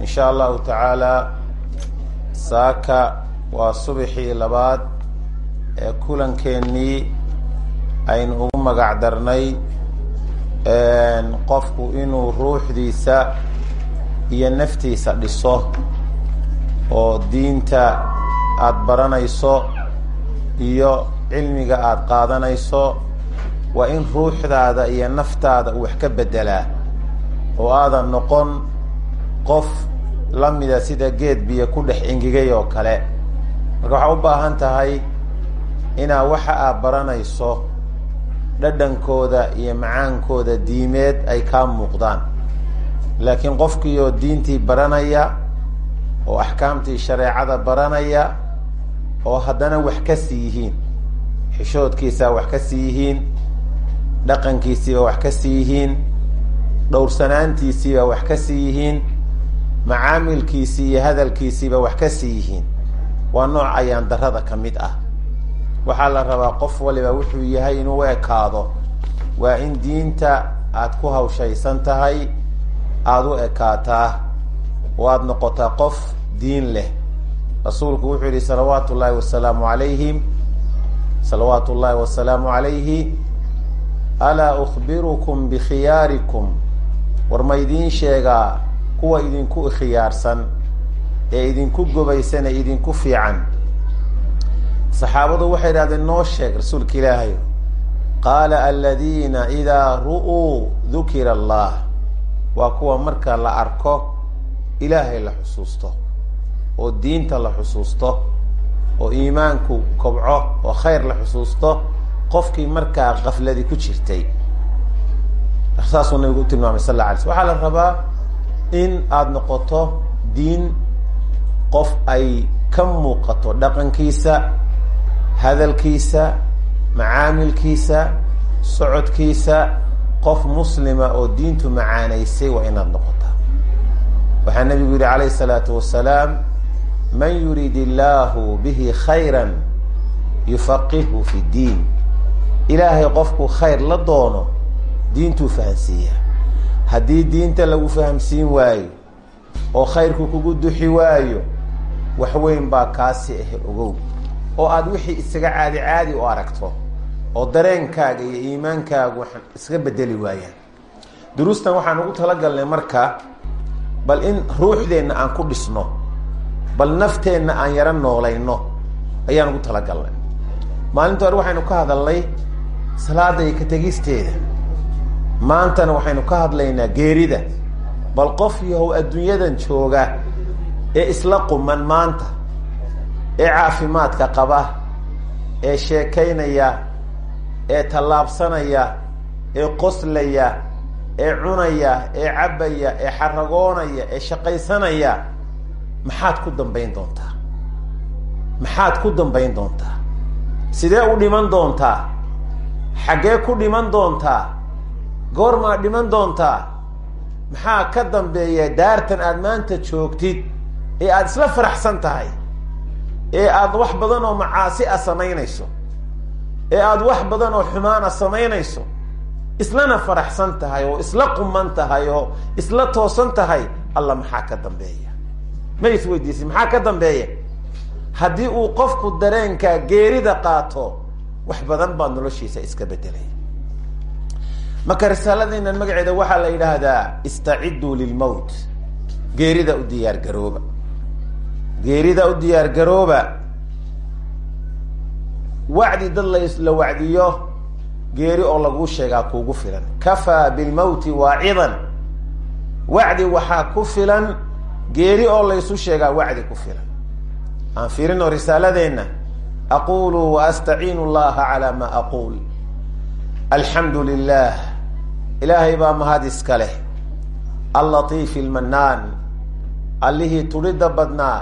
in sha allahu tacaala saaka waa subaxii labaad ee kulankeenii aynu ugu magac darnay qofku inuu ruuxdiisa iyo naftiisa dhiso oo diinta aada baranayso iyo cilmiga aada qaadanayso waa in ruuxdaada iyo naftaada uu wax ka bedelaa oo aadan noqon qof la mida sida geed biyo ku dhex ingigay oo kale. Marka waxaa u baahan tahay inaa waxa aad baranayso dhadhankooda iyo macaankooda diimeed ay kaa muuqdaan. Laakiin qofkiioo diintii baranaya oo axkaamtii shareecada baranaya oo haddana wax ka sii yihiin xishoodkiisaa wax ka sii yihiin dhaqankiisiiba wax ka sii yihiin dhowrsanaantiisiiba wax ka sii yihiin macaamilkiisii iyo hadalkiisiiba wax ka sii yihiin. Waa nooc ayaan darada ka mid ah. Waxaa la rabaa qof waliba wuxuu yahay inuu ekaado waa in diinta aada ku hawshaysan tahay aada u ekaataa oo aada noqotaa qof diin leh. Rasuulku wuxuu yihi salawaatu ullaahi wasalaamu alayhim salawaatu ullaahi wasalaamu calayhi alaa ukhbirukum bikhiyaarikum war ma idiin sheegaa kuwa idinku khiyaarsan ee idinku gobaysan ee idinku fiican. Saxaabadu waxay idhahdeen noo sheeg rasuulka ilaahay qaala aladiina idaa ru'uu dukira allah. Waa kuwa marka la arko ilaahay la xusuusto oo diinta la xusuusto oo iimaanku kobco oo khayr la xusuusto qofkii markaa kafladi ku jirtay. Saasuu nabigu u tilmaamay sal alla alay sl waxaa la rabaa in aada noqoto diin qof ay ka muuqato dhaqankiisa hadalkiisa macaamilkiisa socodkiisa. Qof muslima oo diintu macaanaysay waa inaad noqotaa. Waxaa nabigu yihi calayh isalaatu wasalaam man yurid illaahu bihi khayra yufaqihu fi diin. Ilaahay qofku khayr la doono diintuu fahamsiiya haddii diinta lagu fahamsiin waayo oo khayrku kugu duxi waayo wax weyn baa kaasi ah ogow. Oo aada wixii isaga caadi caadi u aragto oo dareenkaaga iyo iimaankaagu waxaan iska bedeli waayaan. Duruustan waxaan ugu talagalnay marka bal in ruuxdeenna aan ku dhisno bal nafteenna aan yaro noolayno ayaan ugu talagalnay. Maalinta hore waxaynu ka hadalnay salaada iyo ka tegisteeda maantana waxaynu ka hadlaynaa geerida. Bal qof yahow adduunyadan jooga ee isla quman maanta ee caafimaadka qaba ee sheekaynaya ee tallaabsanaya ee qoslaya ee cunaya ee cabbaya ee xaragoonaya ee shaqaysanaya maxaad ku dambayn doontaa? Maxaad ku dambayn doontaa? Sidee u dhiman doontaa? Xaggee ku dhiman doontaa goormaad dhiman doontaa maxaa ka dambeeya daartan aada maanta joogtid ee aada isla faraxsan tahay ee aada wax badan oo macaasi a samaynayso ee aada wax badan oo xumaana samaynayso islana faraxsan tahay oo isla quman tahay oo isla toosan tahay alla maxaa ka dambeeya? Ma is weydiisay maxaa ka dambeeya? Haddii uu qofku dareenkaa geerida qaato wax badan baa noloshiisa iska bedelaya marka risaaladeenan magaceeda waxaa la yidhaahdaa istacidduu lilmowt geerida u diyaar garooba. Geerida u diyaar garooba wacdi dad la wacdiyo geeri oo laguu sheegaa kuugu filan. Kafaa bilmowti waacidan. Wacdi waxaa ku filan geeri oo laysu sheegaa wacdi ku filan. Aan fiirino risaaladeenna aqulu wa astaciinu llaha calaa ma aquul alxamdu lilah ilaahay baa mahad iska leh. Allatiif ilmanaan allihii tudhidda badnaa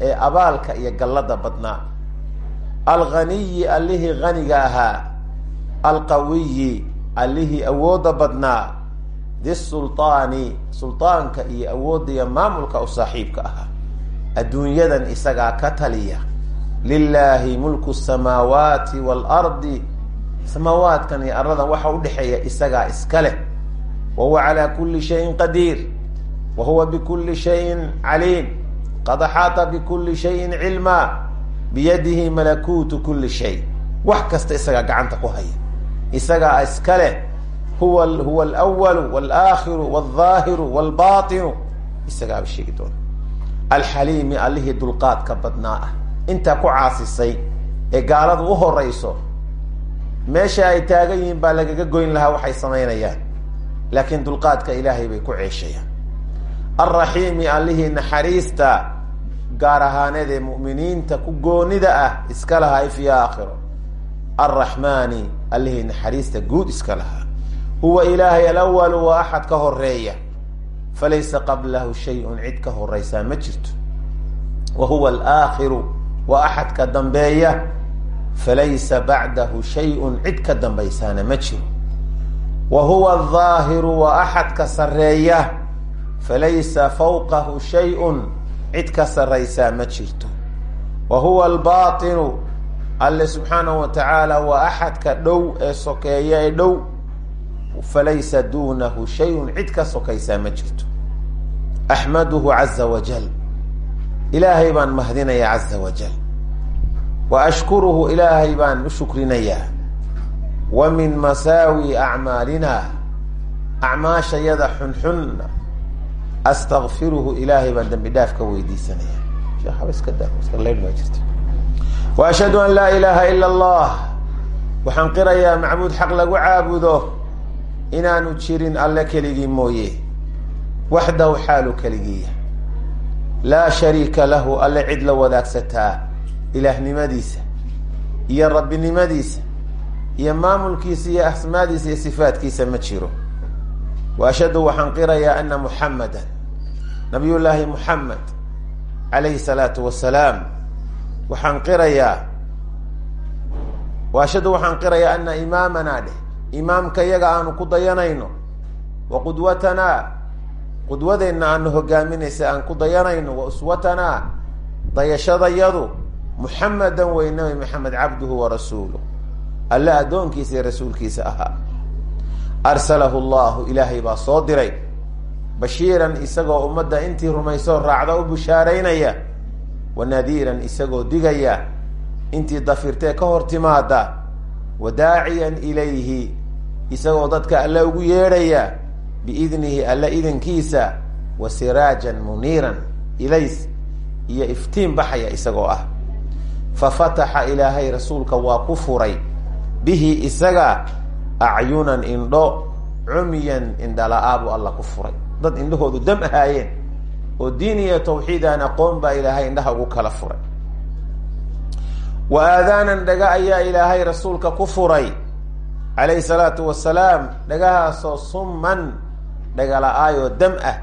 ee abaalka iyo gallada badnaa alghaniyi allihii haniga ahaa alqawiyi allihii awoodda badnaa disulطaani sulطaanka iyo awoodda iyo maamulka u saaxiibka ahaa adduunyadan isagaa ka taliya. Lilaahi mulku samaawaati waalardi samaawaadkan iyo arladan waxa udhexeeya isagaa iska leh. Wa huwa calaa kuli shayin qadiir. Wa huwa bikuli shayin caliim. Qad axaata bikuli shayin cilmaa biyadihi malakuutu kuli shay. Wax kasta isagaa gacanta ku haya. Isagaa iska leh. Huwa huwa alwalu walaakhiru walظaahiru walbaطinu isagaaba sheegi doona. Alxaliimi allihii dulqaadka badnaa ah. Intaa ku caasisay ee gaaladu u horeyso meesha ay taagan yihiin baa lagaga goyn lahaa waxay samaynayaan. Laakiin dulqaadka ilaahay bay ku ceeshayaan. Alraxiimi allihii naxariista gaar ahaaneed ee mu'miniinta ku goonida ah iska lahaa ifyo aakhiro. Alraxmaani allihii naxariista guud iska lahaa. Huwa ilaahay alawalu waa axad ka horreeya falaysa qablahu shay-un cid ka horeysaa ma jirto. Wa huwa alaakhiru waa axad ka dambeeya falaysa bacdahu shay-un cid ka dambaysaana ma jiro wa huwa aldaahiru waa axad ka sareeya falaysa fawqahu shay-un cid ka saraysaa ma jirto wa huwa albaatinu alle subxaanahu wa tacaala waa axadka dhow ee sokeeya ee dhow falaysa duunahu shay-un cid ka sokaysaa ma jirto axmaduhu caza wajal ilaahay baan mahdinayaa caza wajal wa ashkuruhu ilaahay baan u shukrinayaa wa min masaawi acmaalina acmaashayada xunxunna astakfiruhu ilaahay baan dambi dhaaf ka weydiisanaya. Wa ashhadu an laa ilaaha ila allah. Waxaan qirayaa macbuud xaq lagu caabudo inaanu jirin alle keligii mooye. Waxdahu xaalu keligiiya laa shariika lahu alle cid la wadaagsataa ilaahnimadiisa iyo rabbinimadiisa iyo maamulkiisa iyo asmaadiisa iyo sifaatkiisa ma jiro. Wa ashhadu waxaan qirayaa ana muxamadan nabiy llaahi muxamed calayhi salaatu wasalaam waxaan qirayaa wa ashhadu waxaan qirayaa ana imaamanaa dheh imaamka yaga aanu ku dayanayno wa qudwatanaa qudwadeenna aanu hogaaminaysa aan ku dayanayno wa uswatanaa dayashadayadu muxamedan wey nabi maxamed cabduhu wa rasuuluh alle addoonkiisa iyo rasuulkiisa ahaa. Arsalahu llahu ilaahay baa soo diray. Bashiiran isagoo ummadda intii rumaysoo raacda u bushaaraynaya wa nadiiran isagoo digaya. Intii dafirtee ka hor timaada wa daaciyan ilayhi isagoo dadka alle ugu yeedhaya biidnihi alle idankiisa wa siraajan muniiran ilays iyo iftiin baxaya isagoo ah fa fataxa ilaahay rasuulka waa ku furay. Bihi isaga acyunan indho cumyan indhala-aa buu alla ku furay. Dad indhahoodu dam ahaayeen oo diin iyo tawxiid aan aqoon baa ilaahay indhaha ugu kala furay. Wa aadaanan dhaga ayaa ilaahay rasuulka ku furay. Calayhi salaatu wasalaam dhagahaasoo summan dhagala-aayoo dam ah.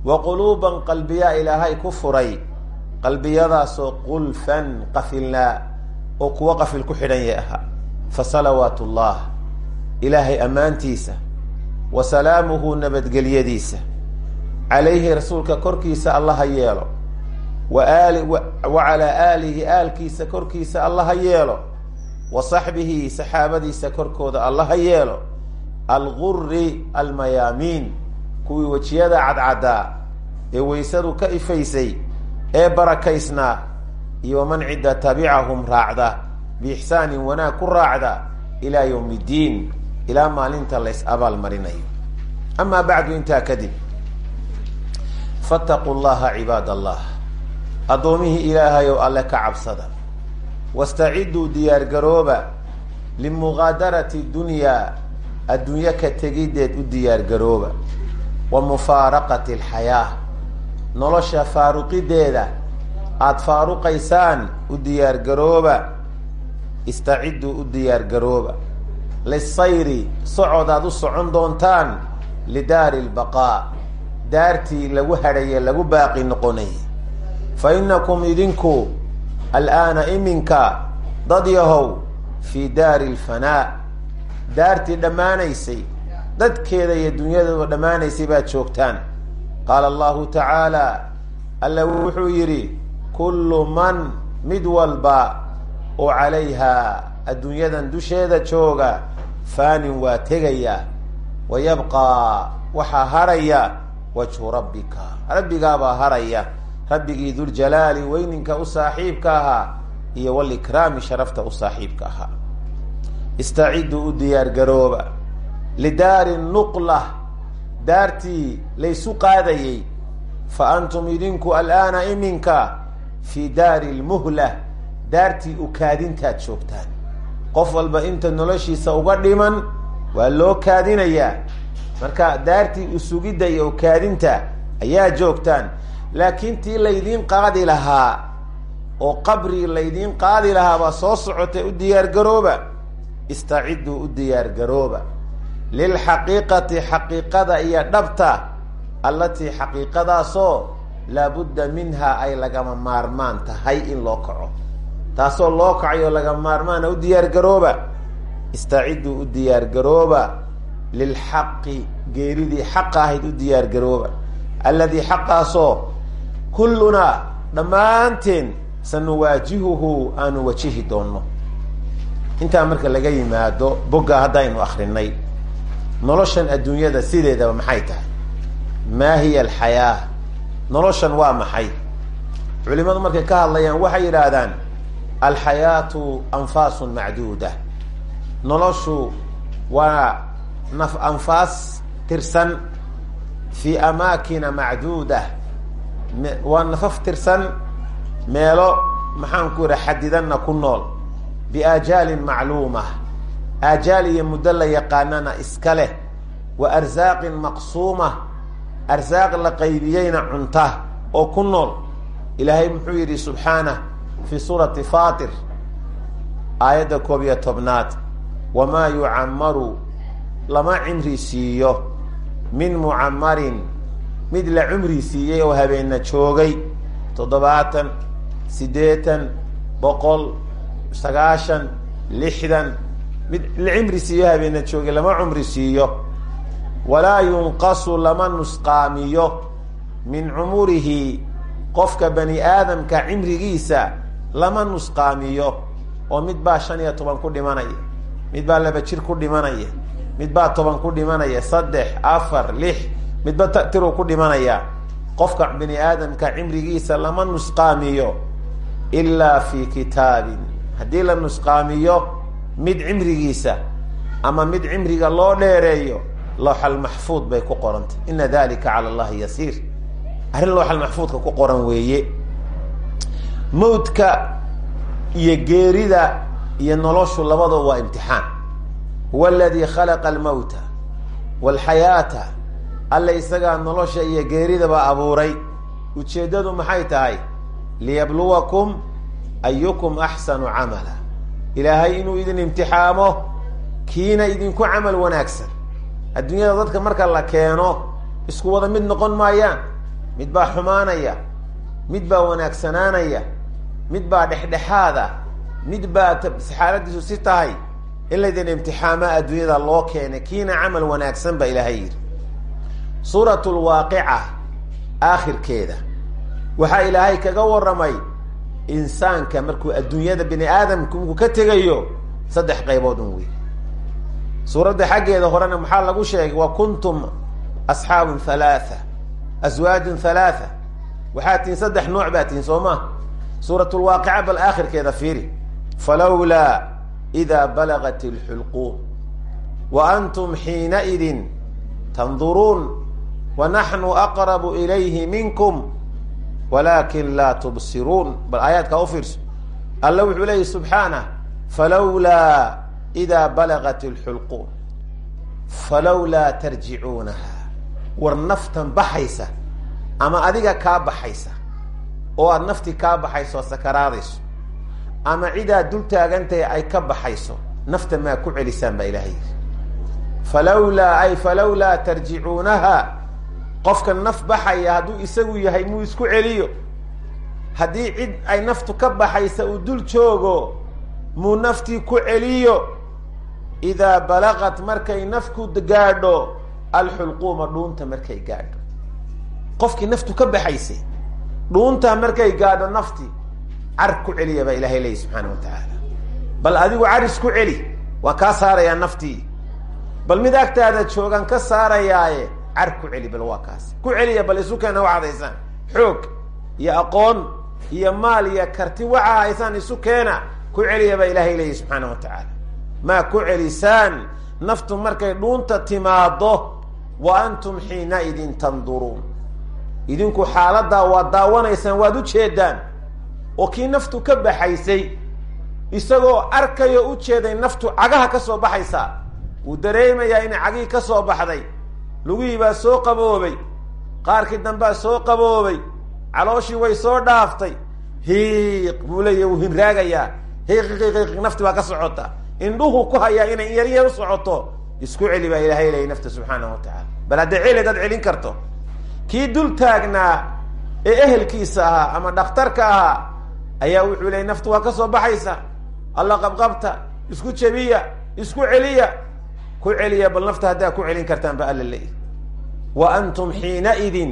Wa quluuban qalbiyaa ilaahay ku furay qalbiyadaasoo qulfan qafilnaa oo kuwo qafil ku xidhan yay ahaa fa salawaat ullah ilaahay ammaantiisa wa salaamuhu nabadgelyadiisa. Calayhi rasuulka korkiisa allaha yeelo. Wa aali wa calaa aalihi aalkiisa korkiisa allaha yeelo. Wa saxbihi saxaabadiisa korkooda allaha yeelo. Alguri almayaamiin kuwii wejiyada cadcaddaa ee weysadu ka ifaysay ee barakaysnaa iyo waman cidda tabicahum raacda biixsaanin wanaag ku raacda ilaa yowm iddiin ilaa maalinta lays abaal marinayo. Amaa bacdu intaa kadib fataquu llaha cibaad allah addoomihii ilaahay oo alle ka cabsada. Wastaciduu diyaargarooba limugaadarati dunyaa adduunyo ka tegiddeed u diyaargarooba. Wa mufaaraqati alxayaa nolosha faaruqideeda. Aada faaruqaysaan u diyaargarooba istaciduu u diyaargarooba lisayri socod aad u socon doontaan. Lidaari lbaqaa daartii lagu hadhaye lagu baaqi noqonayay fa inakum idinku al'aana iminka dad yahow fii daari lfanaa daartii dhammaanaysay. Dadkeeda iyo dunyadeedu dhammaanaysay baad joogtaan qaala allahu tacaala alla wuxuu yidhi kullu man mid walba oo calayhaa adduunyadan dusheeda jooga faanin waa tegaya wa yabqaa waxaa harhaya wajhu rabbika rabbigaabaa haraya rabbigii duljalaali weyninka u saaxiibka ahaa iyo walikraami sharafta u saaxiibka ahaa istaciduu u diyaargarooba lidaari nuqla daartii laysu qaadayey fa antum idinku alaana iminka fii daari lmuhla daartii ukaadintaad joogtaan. Qof walba inta noloshiisa uga dhiman waa loo kaadinayaa marka daartii usugidda iyo ukaadinta ayaa joogtaan. Laakiin tii laydiin qaadi lahaa oo qabri laydiin qaadi lahaa baa soo socotay u diyaargarooba. Istaciduu u diyaargarooba lilxaqiiqati xaqiiqada iyo dhabta allatii xaqiiqadaasoo laabudda minhaa ay lagama maarmaan tahay in loo kaco taasoo loo kacayo lagama maarmaana u diyaargarooba istaciduu u diyaargarooba lilxaqi geeridii xaqa ahayd u diyaargarooba alladii xaqaasoo kullunaa dhammaanteen sanuwaajihuhu aanu wajihi doonno intaa marka laga yimaado bogga haddaynu akrinay noloshan adduunyada sideedaba maxay tahay? Maa hiya alxayaa? Noloshan waa maxay? Culimadu markay ka hadlayaan waxay yidhaahdaan alxayaatu anfaasun macduuda. Noloshu waa naf anfaas tirsan fi amaakina macduuda. Waa nafaf tirsan meelo maxaan ku yidha xadidanna ku nool biaajaalin macluuma aajaal iyo muddo la yaqaanana iska leh wa arsaaqin maqsuuma arsaaq la qaybiyeyna cunta oo ku nool. Ilaahay muxuu yidhi subxaanah fi suurati fatir aayadda koob iyo tobnaad. Wamaa yucamaru lama cimri siiyo min mucamarin mid la cumri siiyey oo habeena joogay. Toddobaatan siddeetan boqol sagaashan lixdan mid cimri siiyo habeena joogay lama cumri siiyo. Walaa yunqasu lama nusqaamiyo. Min cumurihi qofka bani aadamka cimrigiisa lama nusqaamiyo. Oo mid baa shan iyo toban ku dhimanaya. Mid baa laba jir ku dhimanaya. Mid baa toban ku dhimanaya. Saddex afar lix. Midba tiruu ku dhimanaya. Qofka bani aadamka cimrigiisa lama nusqaamiyo. Ilaa fi kitaabin. Haddii la nusqaamiyo mid cimrigiisa ama mid cimriga loo dheereeyo looxal maxfuud bay ku qorantay ina dalika cala allahi yasiir. Arrin looxal maxfuudka ku qoran weeye. Mawdka iyo geerida iyo noloshu labadoo waa imtixaan. Huwa aladii khalaqa almawta walxayaata alle isagaa nolosha iyo geeridaba abuuray. Ujeeddadu maxay tahay? Liyabluwakum ayukum axsanu camala ilaahay inuu idin imtixaamo kiina idinku camal wanaagsan. Adduunyada dadka marka la keeno isku wada mid noqon maayaan. Mid baa xumaanaya mid baa wanaagsanaanaya mid baa dhexdhexaada mid baa xaaladiisu si tahay in laydin imtixaamaa adduunyada loo keenay kiina camal wanaagsan baa ilaahay yidhi. Suurat lwaaqica aakhirkeeda. Waxaa ilaahay kaga warramay insaanka markuu adduunyada bini aadamka markuu ka tegayo saddex qaybood un wey suuradda xaggeeda horena maxaa lagu sheegay? Wa kuntum asxaabun halaatha aswaajun halaatha waxaa tihin saddex nooc baa tihin soo ma suurat lwaaqica bal aakhirkeeda fiiri. Falawlaa idaa balagat alxulquum wa antum xiinaidin tanduruun. Wa naxnu aqrabu ilayhi minkum walakin laa tubsiruun bal aayaadkaa u fiirso. Alla wuxuu leeyahy subxaanah falawlaa idaa balagat alxulquum falawlaa tarjicuunaha war naftan baxaysa ama adiga kaa baxaysa oo aada nafti kaa baxayso oo sakaraadayso ama cidaad dul taagantahay ay ka baxayso nafta maa ku celisaan baa ilahay falawlaa ay falawlaa tarjicuunaha qofka naf baxaya hadduu isagu yahay muu isku celiyo? Haddii cid ay naftu ka baxaysa uu dul joogo muu naftii ku celiyo? Idaa balaqat markay nafku gaadho alxulquuma dhuunta markay gaadho. Qofkii naftu ka baxaysay dhuunta markay gaadho nafti car ku celiya baa ilahay leeyahy subxaana wa tacaala bal adigu car isku celi waa kaa saarayaa naftii. Bal mid agtaada joogan ka saarayaaye car ku celi bal waa kaas. Ku celiya bal isu keena waxaad haysaan xoog iyo aqoon iyo maal iyo karti waxaa haysaan isu keena. Ku celiya baa ilaahay leeyahy subxaana wa tacaala. Maa ku celisaan. Naftu markay dhuunta timaado wa antum xiinaidin tanduruun. Idinku xaaladaa waad daawanaysaan waad u jeedaan. Oo kii naftu ka baxaysay. Isagoo arkayo u jeeday naftu cagaha ka soo baxaysaa. Wuu dareemayaa inay cagihii ka soo baxday lugihii baa soo qaboobay. Qaarkii dambaa soo qaboobay. Calooshii way soo dhaaftay. Hiiq buu leeya wuu hinraagayaa hiiqiqiqiq nafti baa ka socota. Indhuhu ku hayaa inay yaryar u socoto. Isku celi baa ilaahay leeyay nafta subxaanahu wa tacaala. Bal haddee celi hadaad celin karto. Kii dul taagnaa ee ehelkiisa ahaa ama dhakhtarka ahaa ayaa wuxuu leeyay naftu waa ka soo baxaysa. Alla qabqabta isku jebiya isku celiya ku celiya bal nafta haddaa ku celin kartaan ba alla leeyahy wa antum xiinaidin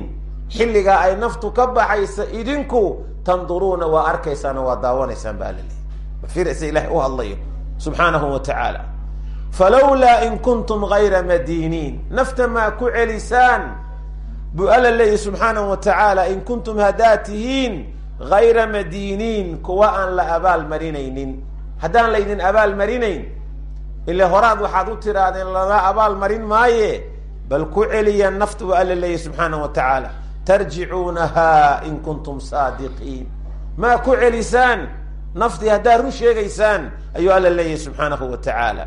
xilligaa ay naftu ka baxaysa idinku tanduruuna waa arkaysaan oo waa daawanaysaan ba alla leeyahy mafirsa ilahay u hadlayo subxaanahu wa tacaala. Falawlaa in kuntum gayra madiiniin nafta maa ku celisaan. Buu alla leeyahy subxaanahu wa tacaala in kuntum haddaad tihiin gayra madiiniin kuwa aan la abaal marinaynin haddaan laydin abaal marinayn ile horaad waxaad u tirahdeen lama abaal marin maaye bal ku celiya nafta buu alla leeyahy subxaanahu wa tacaala. Tarjicuunaha in kuntum saadiqiin. Maa ku celisaan? Naftii haddaad run sheegaysaan ayuu alla leeyahy subxaanahu wa tacaala.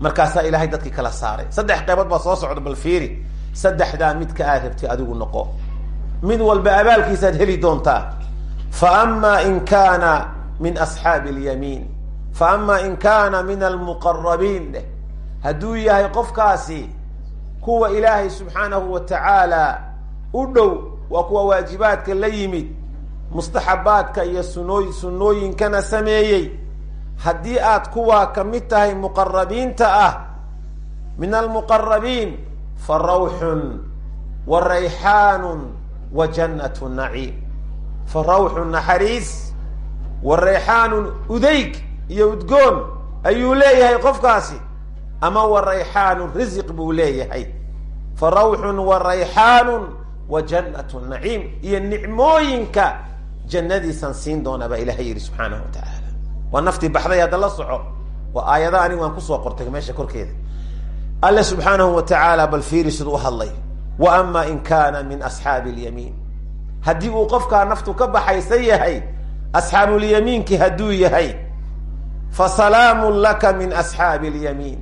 Markaasaa ilaahay dadkii kala saaray. Saddex qeybood baa soo socda bal fiiri. Saddexdaa midka aad rabtay adigu noqo. Mid walba abaalkiisaad heli doontaa. Fa ama in kaana min asxaabi alyamiin fa ama in kaana min almuqarabiin dheh hadduu yahay qofkaasi kuwa ilaahay subxaanahu wa tacaala u dhow waa kuwa waajibaadka la yimid mustaxabaadka iyo sunooy sunnooyinkana sameeyey haddii aad kuwaa ka mid tahay muqarabiinta ah min almuqarabiin fa rawxun wa rayxaanun wa jannatu naciim fa rawxun naxariis wa rayxaanun udeyg iyo udgoon ayuu leeyahay qofkaasi. Ama wa rayxaanun risiq buu leeyahay. Fa rawxun wa rayxaanun wa jannatu naciim. Iyo nicmooyinka jannadiisan siin doonaa baa ilahay yidhi subxaanahu wa tacaala waa naftii baxday hadda la soco. Waa aayada anigu aan ku soo qortay meesha korkeeda. Alle subxaanahu wa tacaala bal fiiri siduu u wa ama in kaana min asxaabi alyamiin haddii uu qofkaa naftu ka baxaysan yahay asxaabulyamiinki hadduu yahay fa salaamun laka min asxaabi alyamiin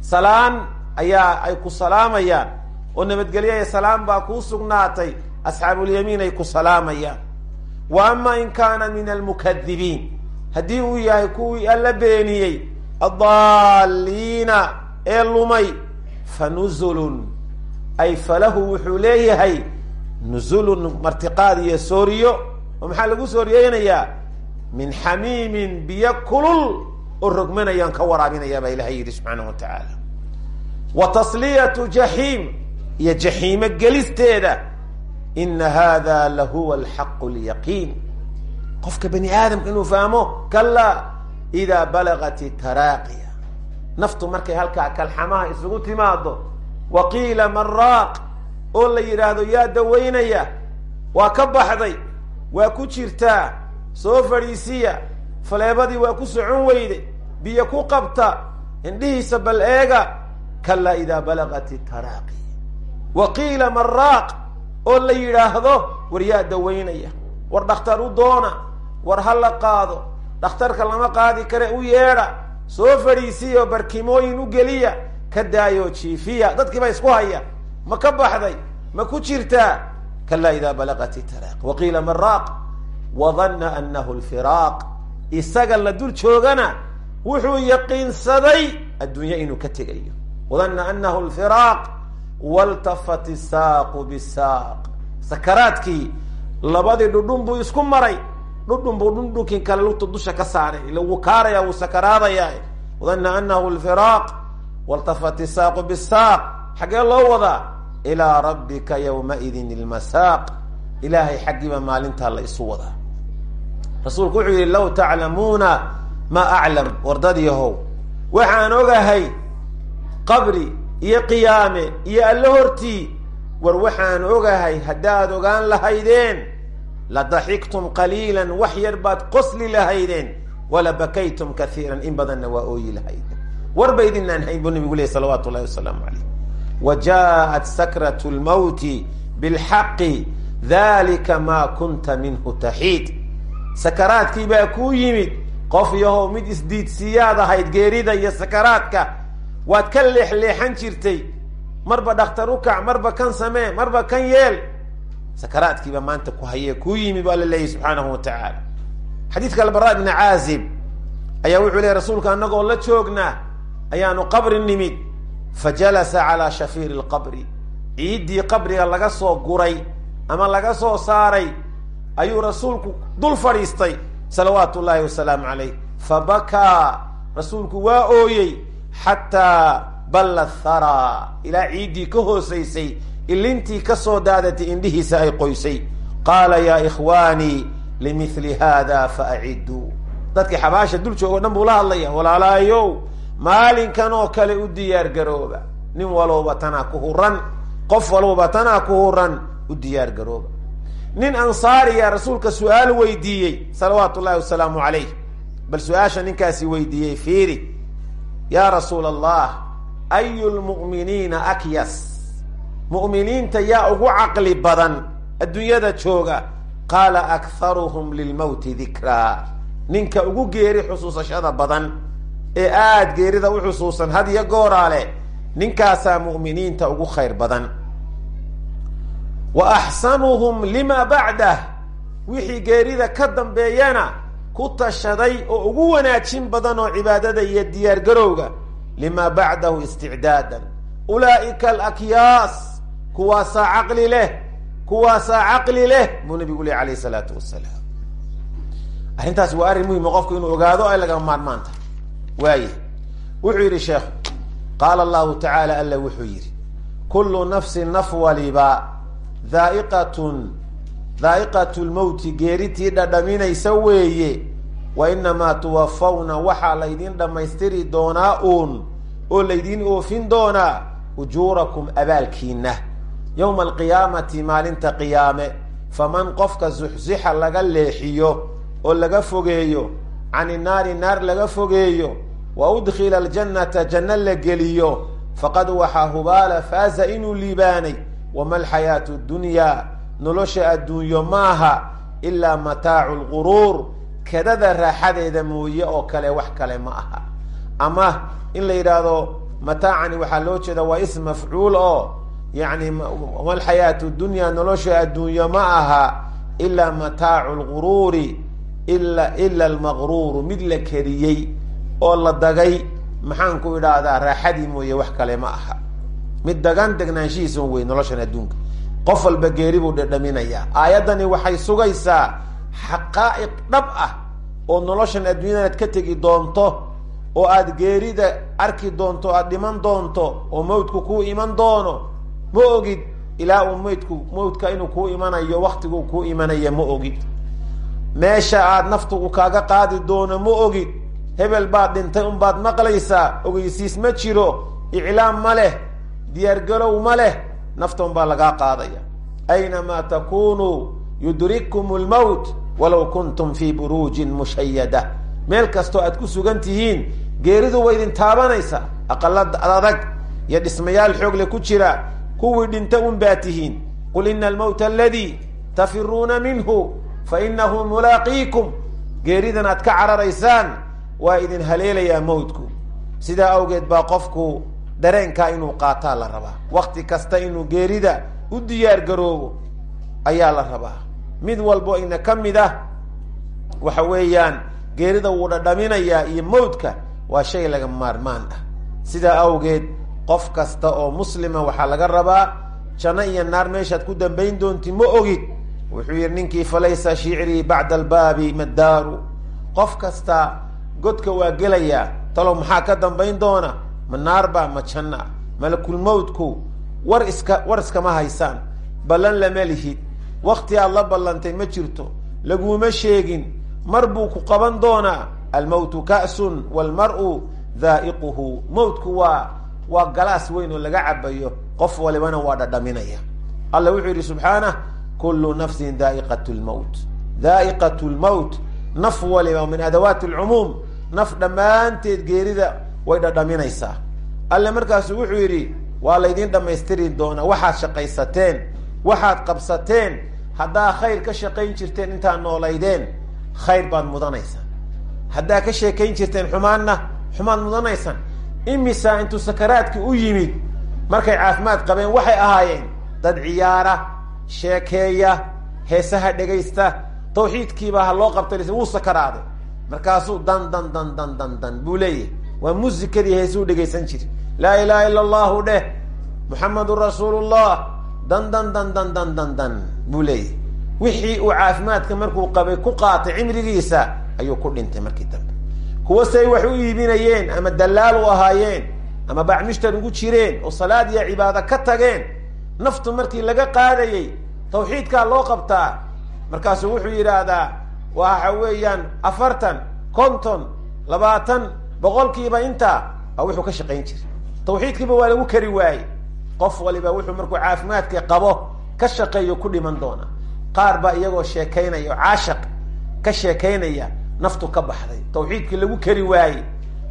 salaan ayaa ay ku salaamayaan. Oo nabadgelyaha salaam baa kuu sugnaatay asxaabulyamiin ay ku salaamayaan. Wa ama in kaana min almukadibiin haddii uu yahay kuwii alla beeniyey addaaliina ee lumay fa nuzulun. Ay falahu wuxuu leeyahay nuzulun martiqaad iyo sooriyo. Oo maxaa lagu sooriyeynayaa min xamiimin biyo kulul oo rogmanayaan ka waraabinayaa baa ilahay yidhi subxaanahu wa tacaala. Wa tasliyatu jaxiim iyo jaxiimo gelisteeda ina hada lahuwa alxaqu lyaqiin qofka bani aadamka inuu fahmo kalaa idaa balagat taraaqiya. Naftu markay halkaa kalxamaha isugu timaado wa qiila maraaq oo la yidhaahdo yaa dawaynaya waa ka baxday waa ku jirtaa soo fadhiisiya faleebadii waa ku socon weyday biyo ku qabta indhihiisa bal eega kalaa idaa balagat taraaqiya wa qiila maraaq oo la yidhaahdo war yaa dawaynaya war dhakhtar u doona war ha la qaado dhakhtarka lama qaadi kare u yeedha soo fadhiisiya oo barkimooyin u geliya ka daayoo jiifiya. Dadkii baa isku haya ma ka baxday ma ku jirtaa? Kalaa idaa balagat taraaq. Wa qiila maraaq wadanna anahu lfiraaq isaga la dul joogana wuxuu yaqiinsaday adduunye inuu ka tegayo. Wadanna anahu lfiraaq waltafat isaaqu bisaaq sakaraadkii labadii dhudhun buu isku maray. Dhudhun buu dhundhunkin kale lugta dusha ka saaray ila kaaraya wuu sakaraadaya wadanna anahu lfiraaq waltafat isaaqu bisaaq xaggee loo wadaa? Ilaa rabbika yawmaidin ilmasaaq. Ilaahay xaggiiba maalintaa la isu wadaa. Rasuulku wuxuu yihi law taclamuuna ma aclam wardadyahow waxaan ogahay qabri iyo qiyaame iyo alle hortii war waxaan ogahay haddaad ogaan lahaydeen la daxiktum qaliilan wax yar baad qosli lahaydeen wala bakaytum kaiiran in badanna waa ooyi lahaydeen warba idinaan hayn buu nabigu lehy salawaatu llahi wasalaamu calayh. Wa jaaءat sakratu lmawti bilxaqi dalika maa kunta minhu taxiid. Sakaraadkii baa kuu yimid qof yahow mid isdiidsiiyaad ahayd geerida iyo sakaraadka waad ka leexleexan jirtay. Marba dhakhtar u kac marba kan samee marba kan yeel. Sakaraadkiiba maanta ku hayee kuu yimid bu alla leeyahy subxaanahu wa tacaala. Xadiidka albara bni caazib ayaa wuxuu leey rasuulka annagoo la joognaa ayaanu qabri nimid fa jalasa calaa shafiiri lqabri ciiddii qabriga laga soo guray ama laga soo saaray ayuu rasuulku dul fadhiistay salawaatu llaahi wasalaamu calayh. Fa bakaa rasuulku waa ooyey xataa balla thara ilaa ciiddii ka hoosaysay ilintii ka soo daadatay indhihiisa ay qoysay. Qaala yaa ikhwaanii limithli haada fa acidduu dadkii xabaasha dul joogo dhan buu la hadlaya walaalaayow maalinkan oo kale u diyaar garooba. Nin walowba tanaa ku huran qof walowba tanaa ku huran u diyaar garooba nin ansaariya rasuulka su'aal weydiiyey salawaatu llahi wasalaamu calayh. Bal su'aasha ninkaasi weydiiyey fiiri yaa rasuula allah ayu lmu'miniina akyas? Mu'miniinta yaa ugu caqli badan adduunyada jooga qaala akharuhum lilmowti dikraa ninka ugu geeri xusuusashada badan ee aada geerida u xusuusan had iyo gooraale ninkaasaa mu'miniinta ugu khayr badan wa axsanuhum lima bacdah wixii geerida ka dambeeyana ku tashaday oo ugu wanaajin badan oo cibaadada iyo diyaar garowga lima bacdahu isticdaadan ulaa'ika alakyaas kuwaasaa caqli leh kuwaasaa caqli leh buu nabigu leh alayh isalaatu wasalaam arrintaas waa arrin muhima qofku inuu ogaado ay lagama maarmaanta waaye wuxuu yidhi sheekhu qaala allahu tacaala alla wuxuu yidhi kullu nafsin naf waliba dhaaiqatun dhaa'iqatu lmowti geeritii dhadhaminaysa weeye. Wa inamaa tuwafawna waxaa laydin dhammaystiri doonaa uun. Oo laydin oofin doonaa ujuurakum abaalkiina yowma alqiyaamati maalinta qiyaame. Faman qofka zuxzixa laga leexiyo oo laga fogeeyo cani naari naar laga fogeeyo wa udkhila aljannata janno la geliyo faqad waxaa hubaala faaza inuu liibaanay wama alxayaatu dunyaa nolosha adduunyo maaha ilaa mataacu lguruur kadada raaxadeeda mooye oo kale wax kale ma aha ama in la yidhaahdo mataacani waxaa loo jeeda waa ism mafcuul oo yani wama alxayaatu dunyaa nolosha adduunyo ma aha ilaa mataacu lguruuri ila ila almaqruuru mid la keriyey oo la dagay maxaan ku idhaahdaa raaxadii mooye wax kale ma aha mid dagan degnaanshihiisan wey noloshan adduunka. Qof walba geeri buu dhadhaminayaa aayaddani waxay sugaysaa xaqaa'iq dhab ah oo noloshan adduunyada aad ka tegi doonto oo aada geerida arki doonto aada dhiman doonto oo mawdku kuu iman doono ma ogid ilaa uu maydku mawdka inuu kuu imanayo waktiguu kuu imanaya ma ogid. Meesha aada naftugu kaaga qaadi doono ma ogid. Hebel baad dhintay unbaad maqlaysaa. Ogeysiis ma jiro iclaam ma leh diyaargalow ma leh nafta unbaa lagaa qaadaya. Aynamaa takunuu yudrikkum lmowt walow kuntum fii buruujin mushayada meel kastoo aad ku sugan tihiin geeridu way idin taabanaysaa aqala adag iyo dhismayaal xoogle ku jira kuwii dhinta un baa tihiin. Qul ina almowta aladii tafiruuna minhu fa inahu mulaaqiikum. Geeridan aad ka cararaysaan waa idin haleelayaa mawdku sidaa awgeed baa qofku dareenkaa inuu qaataa la rabaa wakti kasta inuu geerida u diyaar garoobo ayaa la rabaa mid walbo ina ka mid ah waxa weeyaan geerida wuu dhadhaminayaa iyo mawdka waa shay laga maarmaan ah. Sidaa awgeed qof kasta oo muslima waxaa laga rabaa janno iyo naar meeshaad ku dambayn doonti ma ogid. Wuxuu yihi ninkii falaysa shicrii bacda albaabi maddaaru. Qof kasta godka waa gelayaa talow maxaa ka dambayn doona ma naarba ma janna. Malakulmawdku war iska war iskama haysaan. Ballan lama lihid. Wakti aad la ballantay ma jirto. Laguma sheegin. Mar buu ku qaban doonaa. Almowtu ka'sun walmar-u dhaa'iquhu. Mawtku waa waa galaas weyn oo laga cabayo qof walibana waa dhadhaminaya. Alla wuxuu yidhi subxaanah kullu nafsin daa'iqat lmowt daa'iqat lmowt naf waliba min adawaati alcumuum naf dhammaanteed geerida way dhadhaminaysaa. Alle markaasu wuxuu yidhi waa laydin dhammaystiri doonaa waxaad shaqaysateen waxaad qabsateen haddaa khayr ka shaqayn jirteen intaad noolaydeen khayr baad mudanaysaan. Haddaa ka sheekayn jirteen xumaanna xumaad mudanaysaan. Imisa intuu sakaraadki u yimid markay caafimaad qabeen waxay ahaayeen dad ciyaara sheekeeya heesaha dhegaysta tawxiidkiibaa ha loo qabtay wuu sakaraaday. Markaasuu dan dan dan dan dan dan buu leeyahay waa muusikadii heesuu dhegaysan jiri laa ilaha ila allahu dheh. Muxamedun rasuulullah. Dan dan dan dan dan dan dan buu leeyahay wixii uu caafimaadka markuu qabay ku qaatay cimrigiisa ayuu ku dhintay markii dambe. Kuwa say wax u iibinayeen ama dallaal u ahaayeen ama bacmishtar ugu jireen oo salaad iyo cibaado ka tageen naftu markii laga qaadayey tawxiidkaa loo qabtaa markaasuu wuxuu yidhaahdaa waxa weeyaan afartan konton labaatan boqolkiiba intaa a wuxuu ka shaqayn jiray. Tawxiidkiiba waa lagu kari waayey. Qof waliba wuxuu markuu caafimaadkii qabo ka shaqeeyo ku dhiman doona. Qaar baa iyagoo sheekaynaya oo ka sheekaynaya naftu ka baxday. Tawxiidkii lagu kari waayey.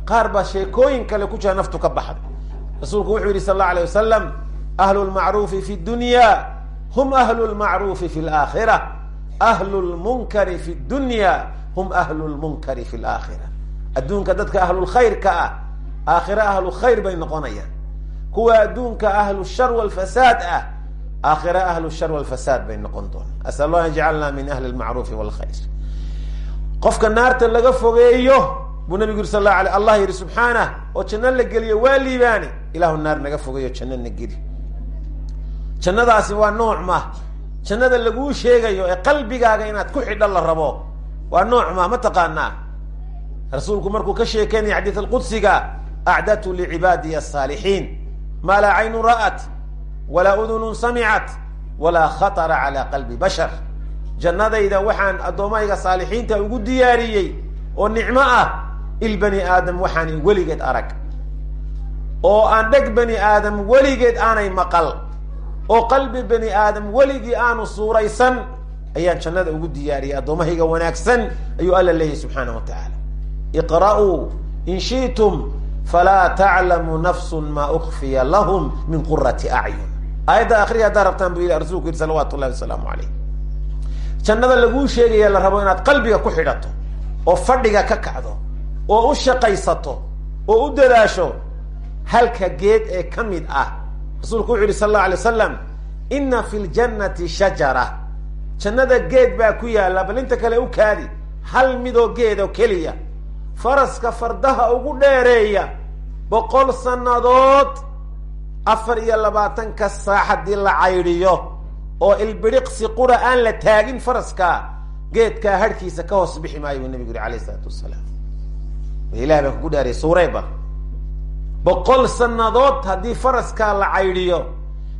Qaar baa sheekooyin kale ku jira naftu ka baxday. Rasuulku wuxuu yihi sal allau alay wasalam ahlu lmacruufi fi dunya hum ahlu lmacruufi fi laakhira ahlu lmunkari fi dunya hum ahlu lmunkari fi laakhira adduunka dadka ahlulkhayrka ah aakhira ahlu khayr bay noqonayaan. Kuwa adduunka ahlu shar walfasaad ah aakhira ahlu shar walfasaad bay noqon doonaan. Asal allah an jacalna min ahli lmacruufi walkhayr qofka naarta laga fogeeyo buu nabigu yiri sal la ala allah yihi subxaanah oo janno la geliyo waa liibaane ilahu naar naga fogeeyo janno na geli. Jannadaasi waa nooc ma jannada laguu sheegayo ee qalbigaaga inaad ku xidho la rabo waa nooc ma ma taqaanaa rasuulku markuu ka sheekeynaya xadiid alqudsiga acdadtu licibaadiya asaalixiin maa laa caynun ra'at walaa udunun samicat walaa khatara calaa qalbi bashar. Jannadayda waxaan addoommahayga saalixiinta ugu diyaariyey oo nicmo ah il bani aadam waxaanay weligeed arag. Oo aan dheg bani aadam weligeed aanay maqal oo qalbi bani aadam weligii aanu suuraysan ayaan jannada ugu diyaariyay addoommahayga wanaagsan ayuu alla leeyahy subxaana wa tacaala iqra'uu in shi'tum falaa taclamu nafsun maa ukfiya lahum min qurati acyun aayadda akriya haddaa rabtaan buu rasulku yihi salawatu llahi wasalaamu calayh jannada laguu sheegaya la rabo inaad qalbiga ku xidhato oo fadhiga ka kacdo oo u shaqaysato oo u dadaasho halka geed ee ka mid ah rasuulku wuxu yihi sal allau alay wasalam inna fi ljannati shajara jannada geed baa ku yaalla bal inta kale u kaadi hal midoo geed oo keliya faraska fardaha ugu dheereeya boqol sannadood afar iyo labaatanka saac haddii la caydhiyo oo ilbiriqsi qura aan la taagin faraska geedkaa harhkiisa ka hoos bixi maayo buu nabigu yuri alayh isalaatu wasalaam. Ilahi baan kugu dhaariyay suureyba boqol sannadood haddii faraskaa la caydhiyo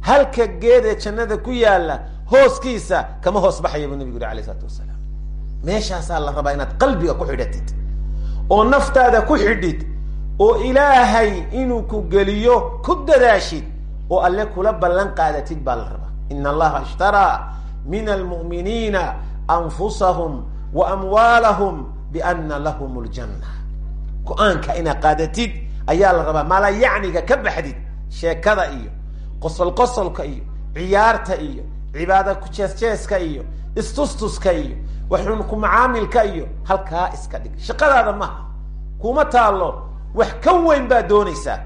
halka geed ee jannada ku yaalla hooskiisa kama hoos baxaya buu nabigu yuri alayh isalaatu wasalaam. Meeshaasaa la rabaa inaad qalbiga ku xidhatid oo naftaada ku xidhid oo ilaahay inuu ku geliyo ku dadaashid oo alle kula ballan qaadatid baa la rabaa. In allaha ishtaraa min almu'miniina anfusahum wa amwaalahum biana lahum ljanna go'aanka inaad qaadatid ayaa la rabaa mala yacniga ka baxdid sheekada iyo qosol qosolka iyo ciyaarta iyo cibaada ku jees-jeeska iyo istustuska iyo waxun ku macaamilka iyo. Halkaa iska dhig. Shaqadaada maha kuma taallo. Wax ka weyn baad doonaysaa.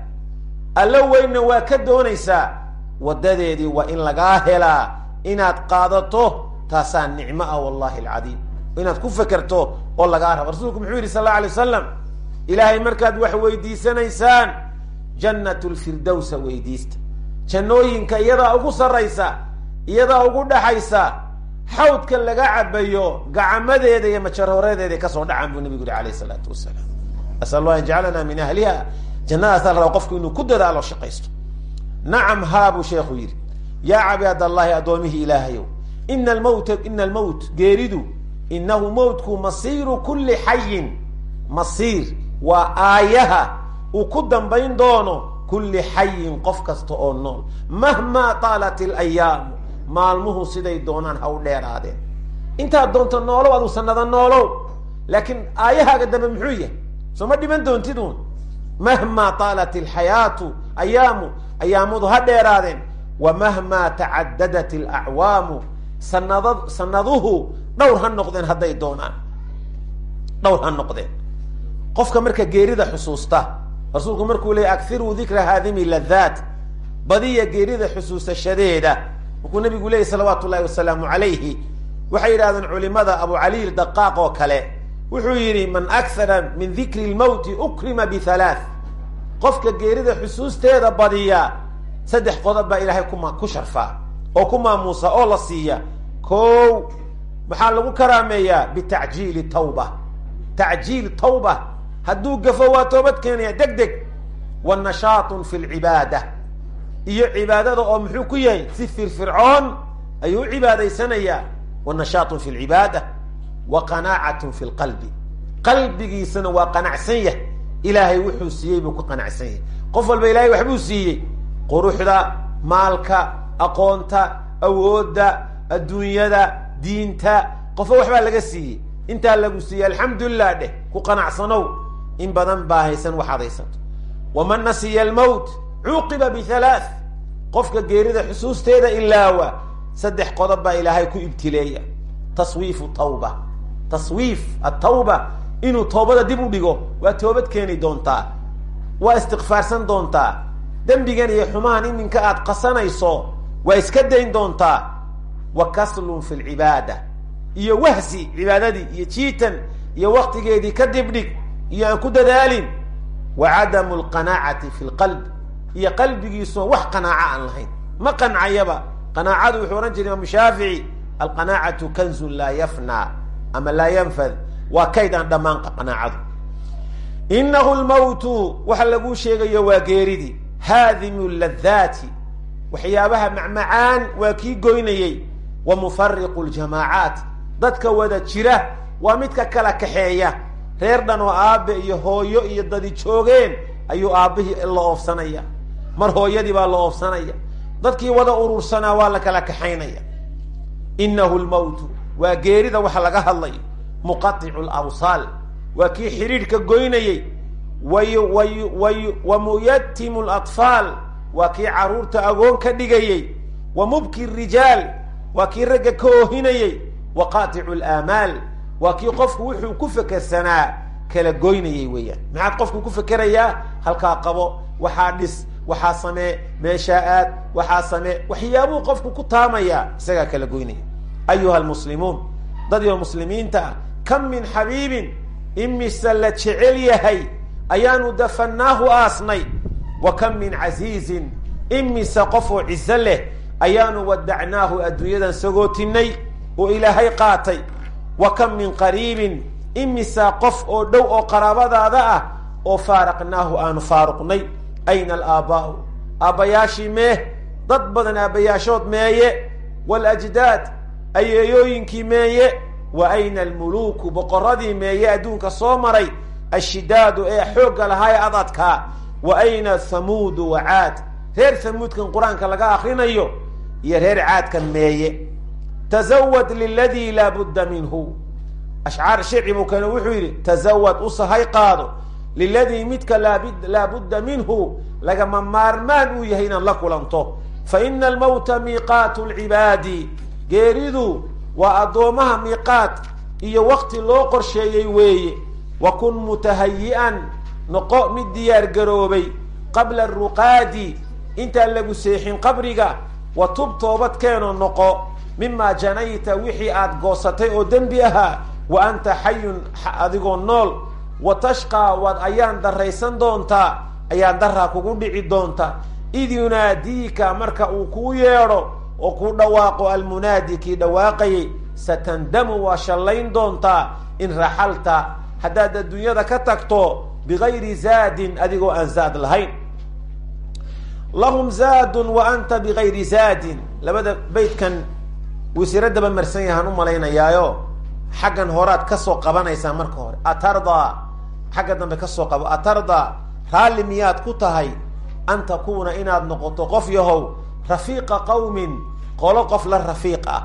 Allo weynna waa ka doonaysaa. Waddadeedii waa in lagaa helaa inaad qaadato. Taasaa nicmo ah wallahi alcadiim. Inaad ku fekerto oo lagaa rabo rasuulku muxuu yidhi sal alla alay wasalam ilaahay markaad wax weydiisanaysaan jannat lfirdowsa weydiista. Jannooyinka iyadaa ugu sarraysa iyadaa ugu dhaxaysa xawdka laga cabayo gacamadeeda iyo majarhoredeeda ka soo dhacaan buu nabigu yuri alayh isalaatu wasalaam. Asal allah an jacalana min ahliha jannadaasa la inuu ku dadaalo shaqaysto. Nacam haa buu sheekhu yidhi. Yaa cabaad allahi addoomihii ilaahayow ina almowta ina almowt geeridu inahu mowtku masiiru kulli xayin masiir waa aayaha uu ku dambayn doono kulli xayin qof kasta oo nool. Mahmaa taalat ilayaamu maalmuhu siday doonaan ha u dheeraadeen. Intaad doonto noolow adu sanada noolow. Laakiin aayahaaga dambe muxuu yahay? Soo ma dhiman doontid uun? Mahmaa taalat alxayaatu ayaamu ayaamudu ha dheeraadeen. Wa mahmaa tacadadat alacwaamu sanada sanaduhu dhowr ha noqdeen hadday doonaan. Dhowr ha noqdeen. Qofka marka geerida xusuusta rasuulku markuu leeyay akhiruu dikra haadimi ladaat badiya geerida xusuusashadeeda markuu nabigu leeyay salawaatu llahi wasalaamu calayhi. Waxay yidhahdeen culimada abu caliil daqaaq oo kale. Wuxuu yidhi man akhara min dikri lmowti ukrima bihalaath qofka geerida xusuusteeda badiya saddex qodob baa ilaahay kuma ku sharfaa oo ku maamuusa oo la siiya. Ko maxaa lagu karaameeyaa? Bitacjiili tawba. Tacjiil tawba. Hadduu gafo waa toobad keenaya. Deg deg. Wa nashaatun fi lcibaada iyo cibaadada oo muxuu ku yahay si firfircoon ayuu u cibaadaysanayaa wa nashaatun fi lcibaada wa qanaacatun fi lqalbi qalbigiisana waa qanacsan yahay. Ilaahay wuxuu siiyey buu ku qanacsan yahay. Qof walba ilahay waxbuu siiyey. Quruxda maalka aqoonta awoodda adduunyada diinta qofba waxbaa laga siiyey. Intaa lagu siiyey alxamdulilah dheh ku qanacsanow in badan baa haysan waxaad haysato waman nasiya almowt cuuqiba bihalaath qofka geerida xusuusteeda ilaawa saddex qodob baa ilaahay ku ibtileeya taswiifu tawba taswiif atawba inuu toobada dib u dhigo waa toobad keeni doontaa waa istikfaarsan doontaa dembigan iyo xumahan iminka aad qasanayso waa iska dayn doontaa wa kaslun fi lcibaada iyo wahsi cibaadadii iyo jiitan iyo waktigeedii ka dibdhig iyo aan ku dadaalin wa cadamu lqanaacati fi lqalb iyo qalbigiisuna wax qanaaca aan lahayn. Ma qancayaba qanaacadu wuxuu ohan jiray imaamu alqanaacatu kanzun laa yafnaa ama laa yanfad. Waa kayd aan dhammaan qanaacadu. Inahu lmawtu waxa laguu sheegayo waa geeridii haadimu ladaati waxyaabaha macmacaan waa kii goynayey wa mufariqu ljamaacaat dadka wada jira waa midka kala kaxeeya. Reer dhan oo aabe iyo hooyo iyo dadi joogeen ayuu aabbihii la oofsanaya mar hooyadii baa la oofsanaya. Dadkii wada urursanaa waa la kala kaxaynaya. Inahu lmawtu waa geerida waxa laga hadlayo muqaicu lawsaal waa kii xidhiidhka goynayey wa muyatimu latfaal waa kii carruurta agoon ka dhigayey wa mubki rijaal waa kii ragga ka oohinayey wa qaaticu laamaal waa kii qofku wuxuu ku fekersanaa kala goynayay weeyaan. Maxaad qofku ku fekerayaa halkaa qabo waxaa dhis waxaa samee meeshaa aad waxaa samee waxyaabuu qofku ku taamayaa isagaa kala goynaya ayuha almuslimuun dadyo muslimiinta ah kam min xabiibin imise la jecel yahay ayaanu dafannaahu aasnay. Wa kam min casiizin imise qof oo ciso leh ayaanu wadacnaahu adduunyadan sagootinay oo ilaahay qaatay. Wa kam min qariibin imisa qof oo dhow oo qaraabadaada ah oo faaraqnaahu aanu faaruqnay ayna alaabaa'u aabbayaashii meeh dad badan aabbayaashood meeye waljdaad ayeeyooyinkii meeye wa ayna almuluuku boqoradii meeye adduunka soo maray ashidaadu ee xoogga lahaa ee adadkaa wa ayna thamuudu wa caad reer thamuudkan qur'aanka laga akrinayo iyo reer caadkan meeye tazawad liladii laa budda minhu ashcaar shicibuu kane wuxuu yidhi tazawad u qaado liladii midka laa budda minhu lagama maarmaan uu yahay inaad la kulanto. fa ina almawta miiqaatu lcibaadi geeridu waa addoomaha miiqaat iyo wakti loo qorsheeyey weeye. wa kun mutahayi-an noqo mid diyaar garoobay. qabla aruqaadi intaan lagu seexin qabriga. wa tub toobadkeenoo noqo mimaa janayta wixii aada goosatay oo dembi ahaa. wa anta xayun adigoo nool wa tashqaa waad ayaan daraysan doontaa ayaan daraa kugu dhici doonta. Id yunaadiika marka uu kuu yeedho oo kuu dhawaaqo almunaadi kii dhawaaqayay satandamu waa shallayn doontaa in raxalta haddaad adduunyada ka tagto bigayri zaadin adigoo aan zaad lahayn. Lahum zaadun wa anta bigayri zaadin. Labada beytkan wisiro daba marsan yahaan u malaynayaayo xaggan horaad ka soo qabanaysaa marka hore. Atardaa xagga dambe ka soo qabo. Atardaa raalli miyaad ku tahay an takuuna inaad noqoto qof yahow rafiiqa qawmin qolo qof la rafiiq ah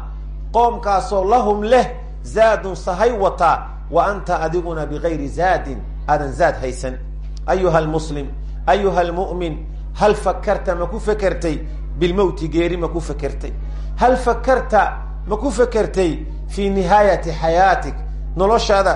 qoomkaasoo lahum leh zaadun sahay wata wa anta adiguna bigayri zaadin aadan zaad haysan. Ayuha almuslim ayuha almu'min hal fakarta ma ku fekertay bilmowti geeri ma ku fekertay hal fakarta ma ku fekertay fii nihaayati xayaatik noloshaada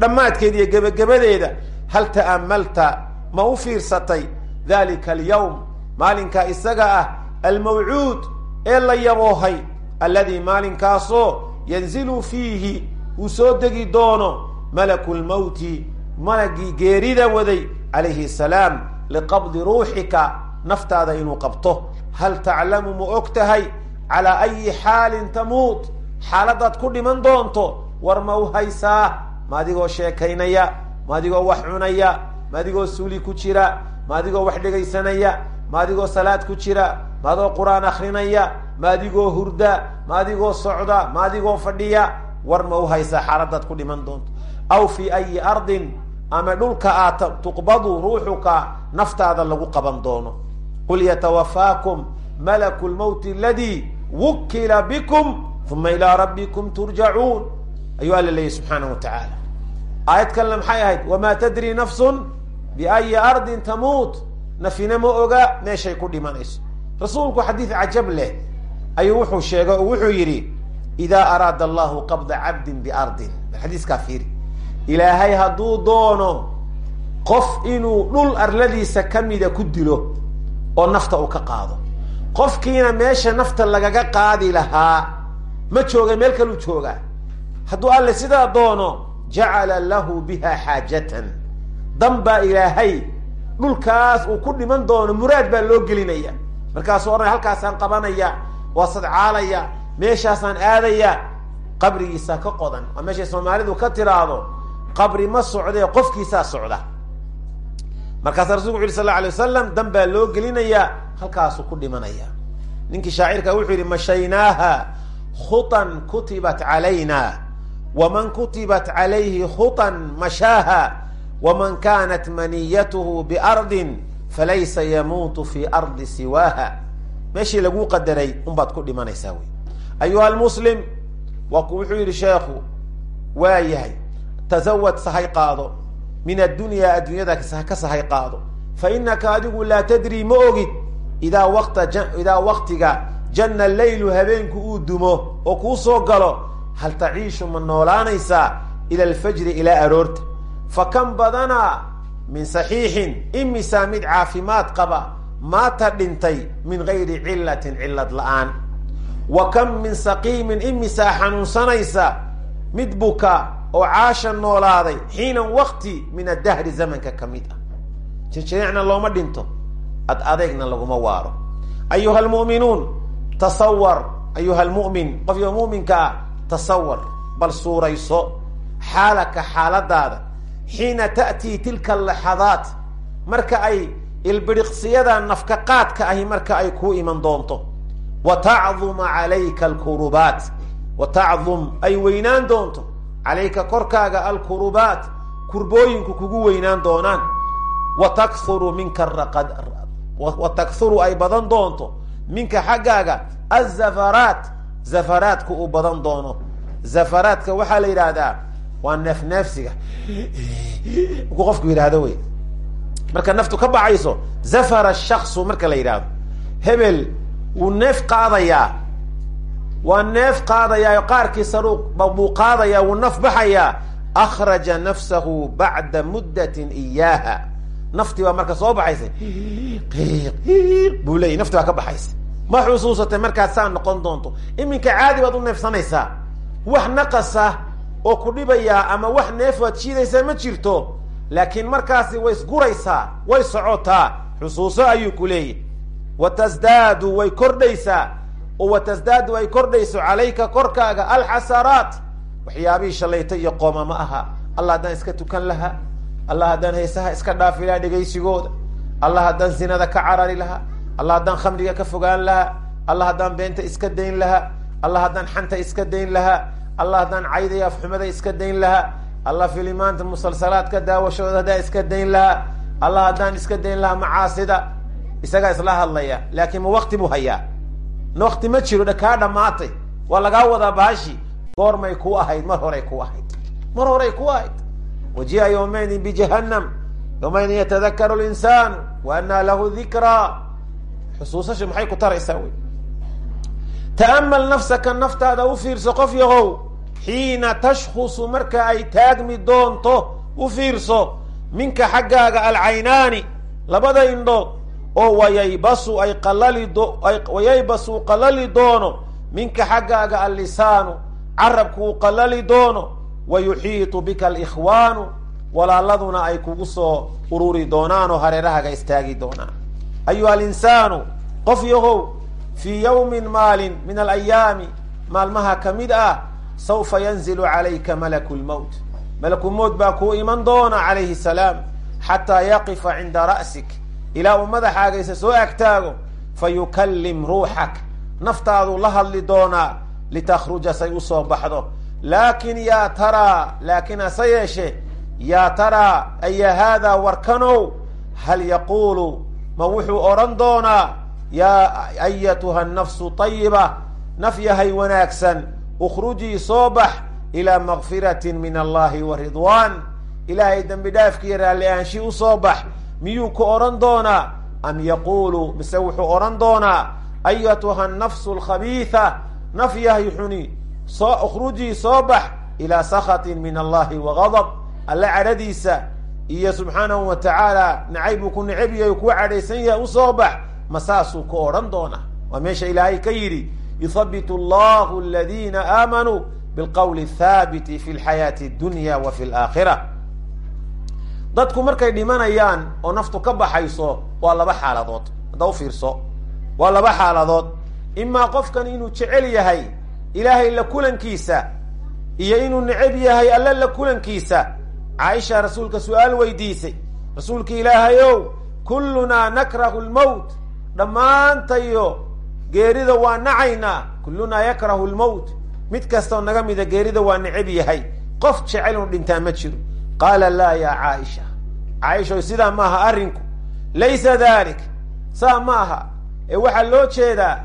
dhammaadkeeda iyo gebagabadeeda hal ta'amalta ma u fiirsatay? Dalika alyawm maalinkaa isaga ah almawcuud ee la yaboohay alladii maalinkaasoo yanzilu fiihi uu soo degi doono malaku lmowti malagii geerida waday calayhi salaam liqabdi ruuxika naftaada inuu qabto. Hal taclamu ma og tahay calaa ayi xaalin tamuut xaaladaad ku dhiman doonto war ma u haysaa? Ma adigoo sheekaynaya? Ma adigoo wax cunaya? Ma adigoo suuli ku jira? Ma adigoo wax dhegaysanaya? Ma adigoo salaad ku jira? Ma adigoo qur'aan akrinaya ma adigoo hurda? Ma adigoo socda? Ma adigoo fadhiya? War ma u haysaa xaaladaad ku dhiman doonto? Aw fi ayi ardin ama dhulka aad tuqbadu ruuxuka naftaada lagu qaban doono. Qul yatawafaakum malaku lmowti aladii wukila bikum uma ilaa rabbikum turjacuun ayuu alla leeyahy subxaanahu wa tacaala aayad kalena maxay ahayd wamaa tadri nafsun biayi ardin tamuut nafina ma oga meeshay ku dhimanayso rasuulku xadiid cajab leh ayuu wuxuu sheegay oo wuxuu yidhi idaa araada allahu qabda cabdin biardin bal xadiiskaa fiiri ilaahay hadduu doono qof inuu dhul arladiisa kamida ku dilo oo nafta uu ka qaado qofkiina meesha nafta lagaga qaadi lahaa ma jooga meel kaluu joogaa hadduu alle sidaa doono jacala lahu biha xaajatan. Dan baa ilaahay dhulkaas uu ku dhiman doono muraad baa loo gelinaya. Markaasuu odhanay halkaasaan qabanaya waa sadcaalaya meeshaasaan aadaya qabrigiisaa ka qodan. Waa meeshay soomaalidu ka tiraahdo qabri ma socdee qofkiisaa socda. Markaasa rasulku wuxu yhi sal la alay wasalam dan baa loo gelinayaa halkaasuu ku dhimanaya. Ninkii shaacirka wuxuu yihi mashaynaaha khutan kutibat calayna waman kutibat calayhi khutan mashaaha waman kanat maniyatuhu biardin falaysa yamuutu fi ardi siwaaha. Meeshii laguu qadaray unbaad ku dhimanaysaa wey ayuha almuslim waa ku wuxuu yihi sheekhu waa yahay. Tazawad sahay qaado. Min addunyaa adduunyada ka sahay qaado. Fa inaka adigu laa tadri ma ogid. Idaa waqta idaa waqtiga janna leylu habeenku uu dumo oo kuu soo galo hal taciishu ma noolaanaysaa ila alfajri ilaa aroorta? Fa kan badanaa min saxiixin imisaa mid caafimaad qaba maata dhintay min gayri cillatin cillad la'aan. Wa kam min saqiimin imisaa xanuunsanaysa mid buka oo caasha noolaaday xiinan wakti min addahri zamanka ka mid ah. Jirjiriicna looma dhinto ad adeegna laguma waaro. Ayuha almu'minuun tasawar ayuha almu'min. Qofyo mu'minka ah tasawar bal suurayso xaalaka xaaladaada xiina ta'tii tilka alaxadaat marka ay ilbiriqsiyada nafka qaadka ahi marka ay kuu iman doonto. Wa tacduma calayka alkurubaat. Wa tacdum ay weynaan doonto. Calayka korkaaga alkurubaat. Kurbooyinku kugu weynaan doonaan. Wa takhuru minka wa takhuru ay badan doonto minka xaggaaga azafaraat zafaraadka uu badan doono. Zafaraadka waxaa la yidhaahdaa waa neef neefsiga. Markuu qofku yidhaahdo wey marka naftu ka baxayso zafara shaksu marka la yidhaahdo. Hebel wuu neef qaadayaa. Waa neef qaadayaa qaarkiisa buu qaadayaa wuu naf baxayaa. Akhraja nafsahu bacda muddatin iyaaha naftii baa marka soo baxaysa buu leeyay nafti baa ka baxaysa ma xusuusatay markaad saa noqon doonto iminka caadi baad u neefsanaysaa. Wax naqasa oo ku dhibayaa ama wax neef waad shiidaysaa ma jirto laakiin markaasi way isguraysaa way socotaa. Xusuuso ayuu ku leeyahy wa tasdaadu way kordhaysaa oo wa tasdaadu ay kordhayso calayka korkaaga alxasaraat. Waxyaabihii shalayta iyo qooma ma aha. Allah haddaan iska tukan lahaa allah haddaan heesaha iska dhaafi lahaa dhegaysigooda. Allah haddaan zinada ka carari lahaa allah haddaan khamriga ka fogaan lahaa allah haddaan beenta iska dayn lahaa allah haddaan xanta iska dayn lahaa allah haddaan cayda afxumada iska dayn lahaa allah filimaanta musalsalaadka daawashadooda haddaan iska dayn lahaa allah haddaan iska dayn lahaa macaasida. Isagaa isla hadlaya laakiin ma wakti buu hayaa. Wakti ma jiro kaa dhamaatay waa lagaa wadaa baashi. Goormay ku ahayd mar horay ku ahayd. Mar horay ku ahayd waji'a yawmaydin bijahannam yawmaydin yatadakaru linsaanu wa anaa lahu dikraa xusuusasha maxay ku taraysaa wey ta'amal nafsaka naftaada u fiirso qof yahow xiina tashkhusu marka ay taagmi doonto u fiirso minka xaggaaga alcaynaani labada indhood oo wayaybasu ay qalali do wayaybasu qalali doono minka xaggaaga allisaanu carabku uu qalali doono wa yuxiitu bika alikhwaanu walaaladuna ay kugu soo ururi doonaan oo hareerahaga istaagi doonaan ayuha alinsaanu qof yahow fii yawmin maalin min alayaami maalmaha ka mid ah saufa yanzilu calayka malaku lmowt malaku mowt baa kuu iman doona calayhi salaam xataa yaqifa cinda ra'sik ilaa uu madaxaagaysa soo agtaago fa yukallim ruuxak naftaaduu la hadli doonaa litakhruja say u soo baxdo laakin yaa taraa laakiin hase yeeshe yaa taraa aya haadaa warkanow? Hal yaquulu ma wuxuu odhan doonaa yaa ayatuha nafsu tayiba naf yahay wanaagsan ukhrujii soo bax ilaa makfirati min allahi wa ridwaan ilaahay dembi dhaafkiiyo raalli aanshi u soo bax miyuu ku odhan doonaa? Am yaquulu mise wuxuu odhan doonaa ayatuha nafsu alkhabiitha naf yahay xuni ukhrujii soo bax ilaa sakhatin min allahi wa gadab alle cadhadiisa iyo subxaanahu wa tacaala nacayb buu ku necab yahay kuu cadhaysan yahay u soo bax ma saasuu ku odhan doonaa. Waa meesha ilaahay ka yidhi yuthabitu allahu aladina aamanuu bilqowli athaabiti fi lxayaati addunya wa fi alaakhira dadku markay dhimanayaan oo naftu ka baxayso waa laba xaaladood. Hadda u fiirso. Waa laba xaaladood. Imaa qofkan inuu jecel yahay ilaahay la kulankiisa iyo inuu necab yahay alle la kulankiisa. Caaisha rasuulka su'aal weydiisay rasuulka ilaahayow kullunaa nakrahu lmowt. Dhammaantayo geerida waa nacaynaa kullunaa yakrahu lmowt. Mid kastoo naga mida geerida waa necab yahay. Qof jecel inu dhintaa ma jiro. Qaala laa yaa caaisha. Caaisha sidaa maaha arrinku. Laysa dalik saa ma aha. Ee waxaa loo jeedaa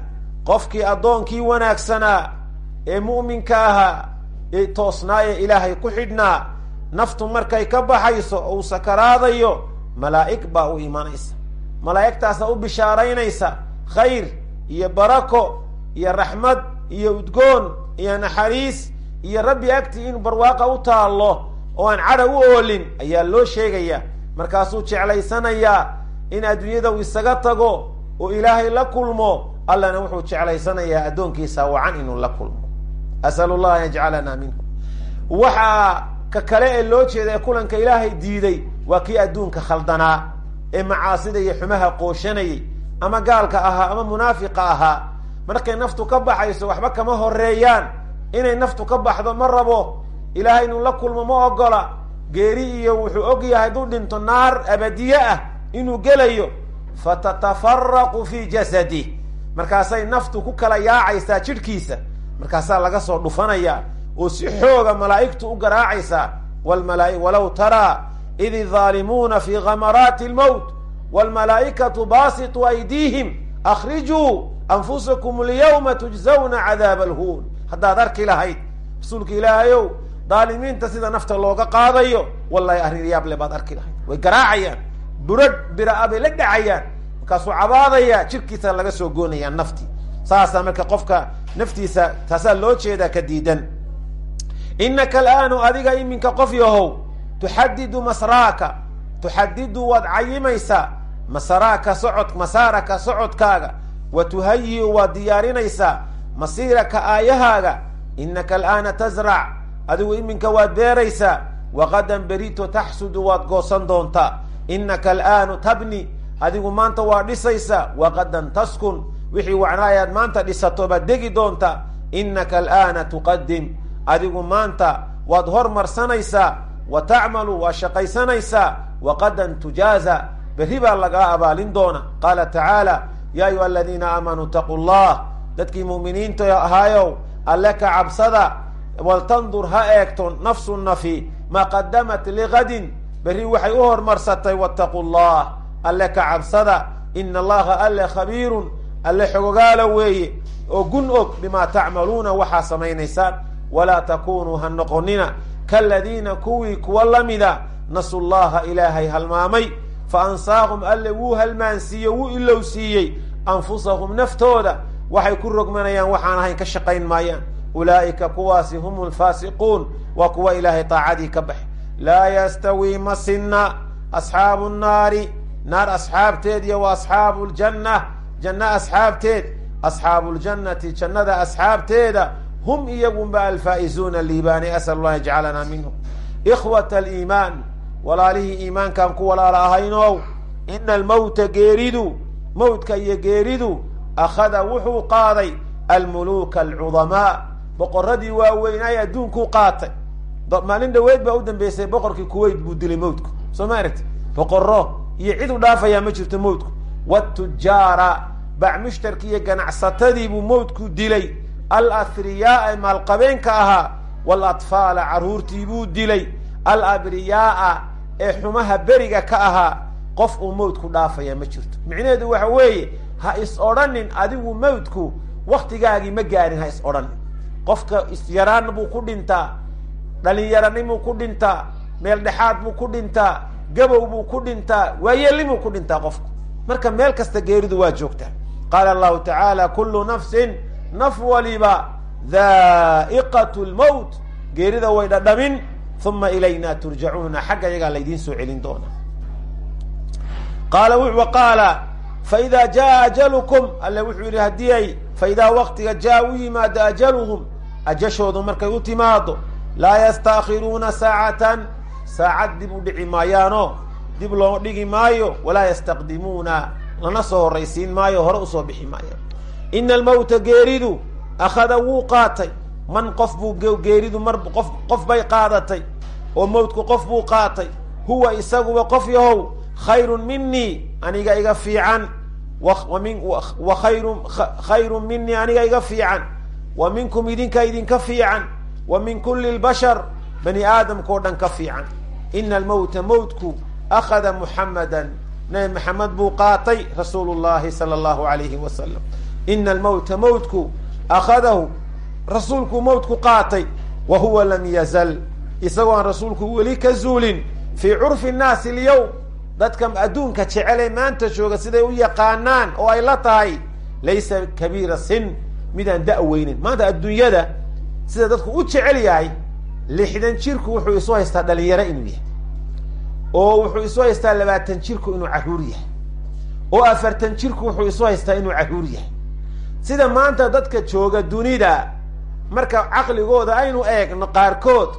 qofkii addoonkii wanaagsanaa ee mu'minka ahaa ee toosnaa ee ilaahay ku xidhnaa naftu markay ka baxayso oo uu sakaraadayo malaa'ig baa u imanaysa. Malaa'igtaasa u bishaaraynaysa. Khayr iyo barako iyo raxmad iyo udgoon iyo naxariis iyo rabbi agtii in barwaaqa u taallo oo aan cadha u oolin ayaa loo sheegaya. Markaasuu jeclaysanayaa in adduunyada uu isaga tago oo ilaahay la kulmo allana wuxuu jeclaysanayaa addoonkiisa wacan inuu la kulmo asalu llah an yajcalana minhu waxaa ka kale ee loo jeeda ee kulanka ilaahay diiday waa kii adduunka khaldanaa ee macaasida iyo xumaha qooshanayay ama gaalka ahaa ama munaafiqa ahaa markay naftu ka baxayso waxba kama horeeyaan inay naftu ka baxdo ma rabo ilaahay inuu la kulmo ma ogola geeri iyo wuxuu og yahay hadduu dhinto naar abadiye ah inuu gelayo fatatafaraqu fi jasadih markaasay naftu ku kala yaacaysaa jidhkiisa markaasaa laga soo dhufanaya oo si xooga malaa'igtu u garaacaysaa walaw taraa id idaalimuuna fi gamaraati lmowt wlmalaa'ikatu baasituu aydiihim akrijuu anfusakum alyawma tujzawna cadaaba alhuun. Haddaad arki lahayd rasuulka ilaahayow daalimiinta sida nafta looga qaadayo wallahi arrin yaable baad arki lahayd. Way garaacayaan burad bira-a bay la dhacayaan markaasuu cabaadaya jirkiisa laga soo goonayaa naftii saasaa marka qofka naftiisa taasaa loo jeedaa ka diidan. Inaka alaanu adiga iminka qof yahow tuxadidu masraaka tuxadidu waad cayimaysaa masaraaka socod masaaraka socodkaaga wa tuhayi-u waad diyaarinaysaa masiiraka aayahaaga inaka alaana tasrac adigu iminka waad beeraysaa waqadan berito taxsudu waad goosan doontaa inaka alaanu tabni adigu maanta waa dhisaysaa waqadan taskun wixii wacnaayaad maanta dhisato baad degi doontaa inaka alaana tuqadim adigu maanta waad hormarsanaysaa wa tacmalu waa shaqaysanaysaa waqadan tujaaza. Berri baa lagaa abaalin doona. Qaala tacaala ya ayuha aladiina aamanuu itaquu llah dadkii mu'miniinta ahaayow alle ka cabsada waltandur ha eegto nafsu nafi maa qadamat ligadin berri waxay u hormarsatay wattaquu llah alle ka cabsada ina allaha alle khabiirun alle xogogaala weeye oo gun og bimaa tacmaluuna waxaa samaynaysaan walaa takunuu ha noqonina kaladiina kuwii kuwa lamida nasu llaha ilaahay halmaamay fa ansaahum alle wuu halmaansiiye wuu ilowsiiyey anfusahum naftooda waxay ku rogmanayaan waxaan ahayn ka shaqayn maayaan. Ulaa'ika kuwaasi hum lfaasiquun waa kuwa ilaahay taacadii ka baxe laa yastawii ma sinna asxaabu nnaari naar asxaabteed iyo wa asxaabu ljanna janno asxaabteed asxaabu ljannati jannada asxaabteeda hum iyagunba alfaa'izuuna liibaani asal allah yajcalanaa minhum. Ikhwata aliimaan walaalihii iimaankaan ku walaala ahaynow ina almowta geeridu mowtka iyo geeridu akhada wuxuu qaaday almuluuka alcudamaa boqoradii waaweynay adduunkuu qaatay. Maalin dhaweyd baa u dambeysay boqorkii kuwait buu dilay mowtku soo ma aragti boqoro iyo cid u dhaafayaa ma jirto mowtku watujaara bacmushtarki iyo ganacsatadii buu mowtku dilay. Alathriyaaa maalqabeenka ahaa waalatfaala carruurtii buu dilay. Alabriyaaa ee xumaha beriga ka ahaa qof uu mowtku dhaafaya ma jirto. Micnaheedu waxa weeye ha is odhanin adigu mowtku waktigaagii ma gaarin ha is odhanin. Qofka isyaraan buu ku dhintaa dhalinyaranimuu ku dhintaa meel dhexaad buu ku dhintaa gabow buu ku dhintaa waayeellimuu ku dhintaa qofku. Marka meel kasta geeridu waa joogtaa qaala allahu tacaala kullu nafsin naf waliba dhaa'iqat lmowt geerida way dhadhamin uma ilayna turjacuuna xagga yagaa laydiin soo celin doona. qaala wa qaala faida jaa ajalukum alle wuxuu yidhi haddii ay faidaa waktiga jaa u yimaado ajaluhum ajashoodu markay u timaado laa yastaakhiruuna saacatan saacad dib u dhici dib loo dhigi maayo walaa yastaqdimuuna lana soo horraysiin maayo hore u soo bixi maayaan ina almowta geeridu akhada wuu qaatay. Man qof buu geeridu mar qof qof bay qaadatay. Oo mowtku qof buu qaatay. Huwa isaguba qof yahow khayrun minii aniga iga fiican. Wa khayru khayrun minii aniga iga fiican. Wa minkum idinka idinka fiican. Wa min kuli lbashar bani aadamka oo dhan ka fiican. Ina almowta mowtku akhada muxamadan nabi maxamed buu qaatay rasuulu llahi sala allahu alayhi wasalam ina almowta mowtku akhadahu rasuulku mowtku qaatay wa huwa lam yazal. Isagoo aan rasuulku weli ka zuulin fii curfi nnaasi alyawm dadka adduunka jecele maanta jooga siday u yaqaanaan oo ay la tahay laysa kabiira sin midaan da- weynin. Maanta adduunyada sida dadku u jecel yahay lixdan jirku wuxuu isu haystaa dhalinyaro inuu yahay oo wuxuu isu haystaa labaatan jirku inuu carruur yahay oo afartan jirku wuxuu isu haystaa inuu carruur yahay. Sida maanta dadka jooga dunida marka caqligooda aynu eegno qaarkood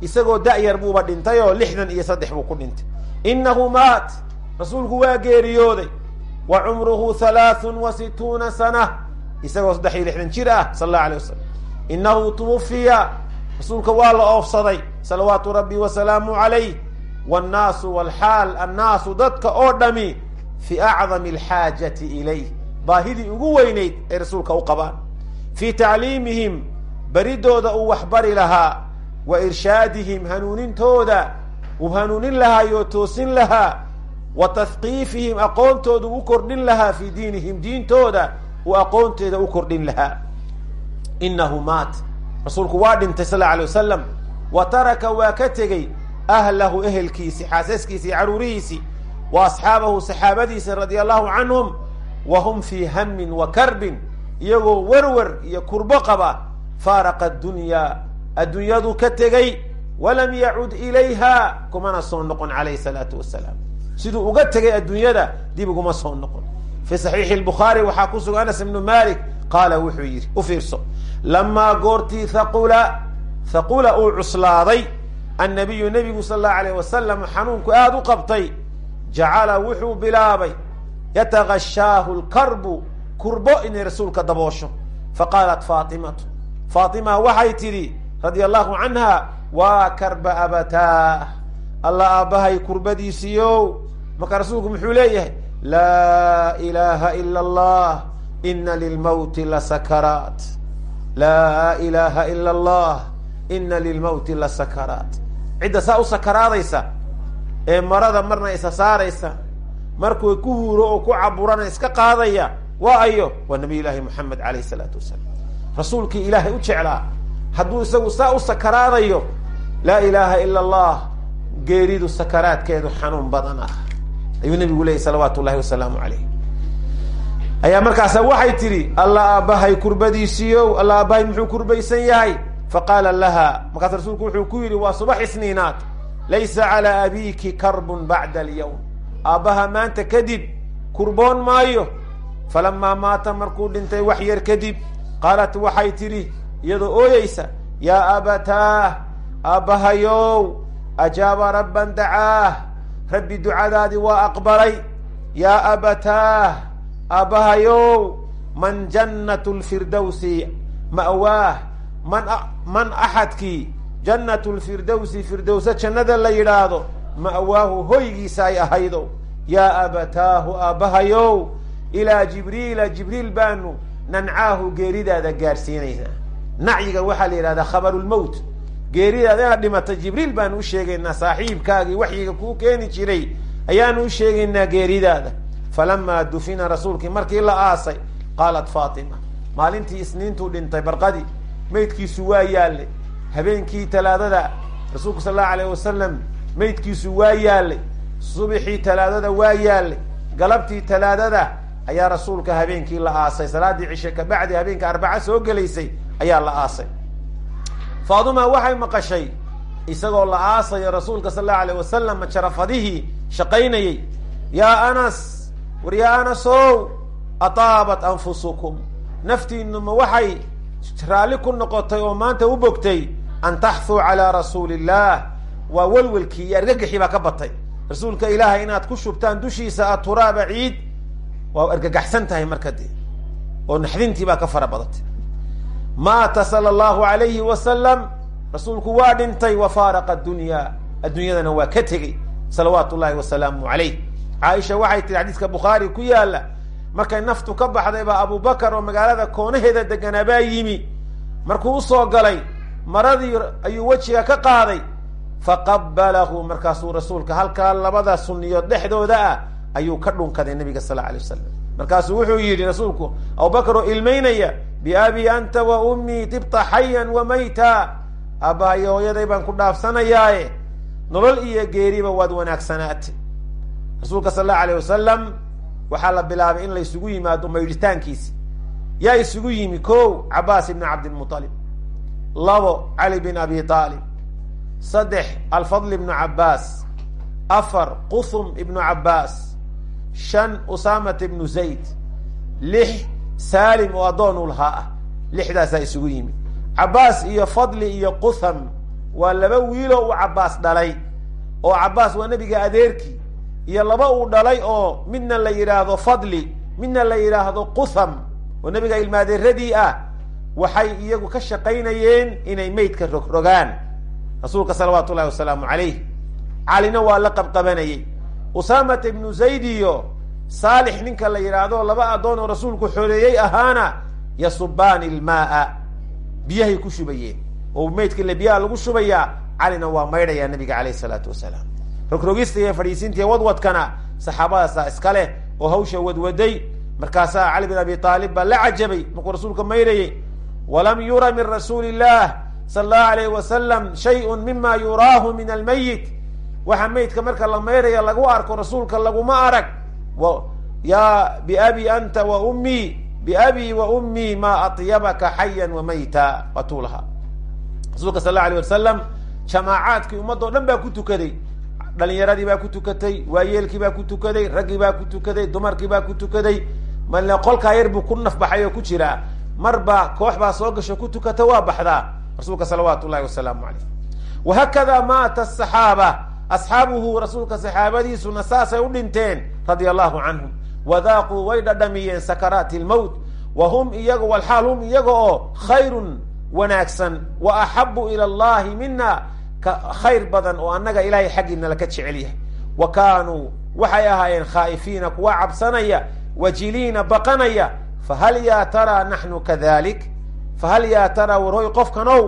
isagoo da-yar buuba dhintay oo lixdan iyo saddex buu ku dhintay. Inahu maat rasuulku waa geeriyooday. Wa cumruhu halaathun wa situuna sana isagoo saddex iyo lixdan jir ah sala allahu alay wasalam inahu tuwafiya rasuulka waa la oofsaday. Salawaatu rabbi wasalaamu calayh wannaasu walxaal annaasu dadka oo dhami fi acdami alxaajati ilayh baahidii ugu weynayd ay rasuulka u qabaan fii tacliimihim baridooda uu waxbari lahaa wa irshaadihim hanuunintooda uu hanuunin lahaayoo toosin lahaa wa tahqiifihim aqoontooda u kordhin lahaa fii diinihim diintooda uu aqoonteeda u kordhin lahaa inahu maat rasuulku waa dhintay sal alay wasalam wa taraka waa ka tegey ahlahu ehelkiisi xaasaskiisi iyo caruurihiisi wa asxaabahu saxaabadiisa radia allahu canhum wa hum fii hamin wa karbin iyagoo werwer iyo kurbo qaba faaraqa addunyaa adduunyadu ka tegey walam yacud ilayha kumana soo noqon calayhi salaatu wasalaam siduu uga tegay adduunyada dib uguma soo noqon. Fii saxiixi lbukhaari waxaa ku sugan anas ibnu malik qaala wuxuu yidhi u fiirso goortii thaqula thaqula uu cuslaaday annabiyu nebigu sal allahu alayh wasalam xanuunku aada u qabtay jacala wuxuu bilaabay yatagashaahu lkarbu kurbo inay rasuulka daboosho faqaalat faatimatu faatima waxay tidhi radia allahu canha waa karba abataa alla aabbahay kurbadiisiiyow marka rasuulku muxuu leeyahay laa ilaha ila allah ina lilmawti lasakaraat laa ilaha ila allah ina lilmawti lasakaraat cidda saa u sakaraadaysa ee marada marna isa saaraysa markuu ku huuro oo ku caburana iska qaadaya waa ayo waa nabiy llaahi moxamed alayh salaatu wasalaam. Rasuulkii ilaahay u jeclaa hadduu isagu saa u sakaraadayo laa ilaaha ila allah geeridu sakaraadkeedu xanuun badan ah. Ayuu nabigu leeyay salawaatu llahi wasalaamu alayh ayaa markaasa waxay tidhi alla aabbahay kurbadiisiiyow alla aabbahay muxuu kurbaysan yahay faqaala laha markaas rasuulku wuxuu ku yidhi waa subax isniinaad. Laysa calaa abiki karbun bacda alyawm. Aabbaha maanta kadib kurboon maayo. Falamaa maata markuu dhintay wax yar kadib qaalat waxay tidhi iyadoo ooyeysa yaa abataah aabbahayow ajaaba rabban dacaah rabbi ducadaadii waa aqbalay. Yaa abataah aabbahayow man jannat lfirdowsi ma'waah man man axadkii jannat lfirdowsi firdowsa jannada la yidhaahdo ma'waahu hoygiisa ay ahaydo. Yaa abataahu aabbahayow ilaa jibriila jibriil baanu nancaahu geeridaada gaadhsiinaynaa nacyiga waxaa la yidhahdaa khabarulmowt geeridaada inaad dhimatay jibriil baanu u sheegaynaa saaxiibkaagii waxyiga kuu keeni jiray ayaanu u sheegaynaa geeridaada. Falamaa dufina rasuulkii markii la aasay qaalat faatima maalintii isniintuu dhintay barqadii meydkiisu waa yaallay habeenkii talaadada rasuulku sal allahu alayh wasalam meydkiisu waa yaallay subixii talaadada waa yaallay galabtii talaadada ayaa rasuulka habeenkii la aasay. Salaadii cishe kabacdi habeenka arbaca soo gelaysay ayaa la aasay. Faaduma waxay maqashay isagoo la aasayo rasuulka sal allahu alayh wasalam jarafadihii shaqaynayey yaa anas war yaa anasow ataabat anfusukum. Naftiinuma waxay raalli ku noqotay oo maanta u bogtay an taxthuu calaa rasuuli illah waa welwelkii iyo argagaxii baa ka batay. Rasuulka ilaahay inaad ku shubtaan dushiisa aturaaba ciid. Waa argagaxsan tahay marka dee oo naxdintii baa ka fara badatay. Maata sala allahu alayhi wasalam rasuulku waa dhintay wa faaraqa addunya. Addunyadana waa ka tegey salawaatu llahi wasalaamu calayh caaisha waxay tihi xadiiska bukhaari ku yaalla markay naftu ka baxday baa abubakar oo magaalada koonaheeda deganaa baa yimi. Markuu u soo galay maradii ayuu wejiga ka qaaday. Faqabalahu markaasuu rasuulka halkaa labada suniyood dhexdooda ah ayuu ka dhunkaday nabiga sal alay wasalam markaasuu wuxuu yidhi rasuulku abubakar oo ilmaynaya biabi anta wa ummii tibta xayan wa mayta. Aabbahayo hooyaday baan ku dhaafsanayaaye. Nolol iyo geeriba waad wanaagsanaatay rasuulka sal allahu alayh wasalam waxaa la bilaabay in la isugu yimaado maydhitaankiisi yaa isugu yimi ko cabaas ibn cabdilmualib labo cali bin abi aalib saddex alfadl ibnu cabaas afar quthum ibnu cabaas shan usamat ibnu zayd lix salim oo addoon lahaa ah lixdaasaa isugu yimi. Cabaas iyo fadli iyo qutham waa laba wiiloo uu cabaas dhalay oo cabaas waa nebiga adeerkii iyo laba uu dhalay oo midna la yidhaahdo fadli midna la yidhaahdo qutham oo nebiga ilmaadeeradii ah waxay iyagu ka shaqaynayeen inay meydka rogrogaan rasuulka salawaatu ullahi wasalaamu calayh. Calina waa la qabqabanayey. Usaamata ibnu zayd iyo saalix ninka la yidhaahdo laba addoon oo rasuulku xoreeyey ahaana yasubaani ilmaaa. Biyahay ku shubayeen. Oo meydka ile biyaha lagu shubayaa calina waa maydhayaa nabiga caleyh isalaatu wasalaam rogrogista iyo fadhiisinta iyo wadwadkana saxaabadaasaa iska leh oo hawsha wadwaday. Markaasaa cali bin abi aalib baa la cajabay markuu rasuulka maydhayey walam yura min rasuuli illah sala allahu alayh wasalam shayun mima yuraahu min almayit waxa meydka marka la maydhaya lagu arko rasuulka laguma arag ya biabi anta wa ummii biabii wa ummii ma atyabaka xayan wa mayta. Waatuu lahaa rasuulka sal allau alay wasalam jamaacaadkii ummadda o dhan baa ku tukaday dhalinyaradii baa ku tukatay waayeelkii baa ku tukaday raggii baa ku tukaday dumarkii baa ku tukaday. Male qolkaa yar buu ku nafbaxay oo ku jiraa marba koox baa soo gasho ku tukata waa baxdaa. Rasuulka salawaatu llahi wasalaamu calayh wahakada maata asaxaaba asxaabuhu rasuulka saxaabadiisuna saasay u dhinteen radia allahu canhum wadaaquu way dhadhamiyeen sakaraati lmowt wa hum iyaga walxaal hum iyaga oo khayrun wanaagsan. Wa axabu ila allahi mina khayr badan oo annaga ilahay xaggiina laka jecel yahay. Wa kaanuu waxay ahaayeen khaa'ifiina kuwa cabsanaya wajiliina baqanaya. Fahal yaa taraa naxnu kadalik? Fahal yaa taraa warhoy qofkanow?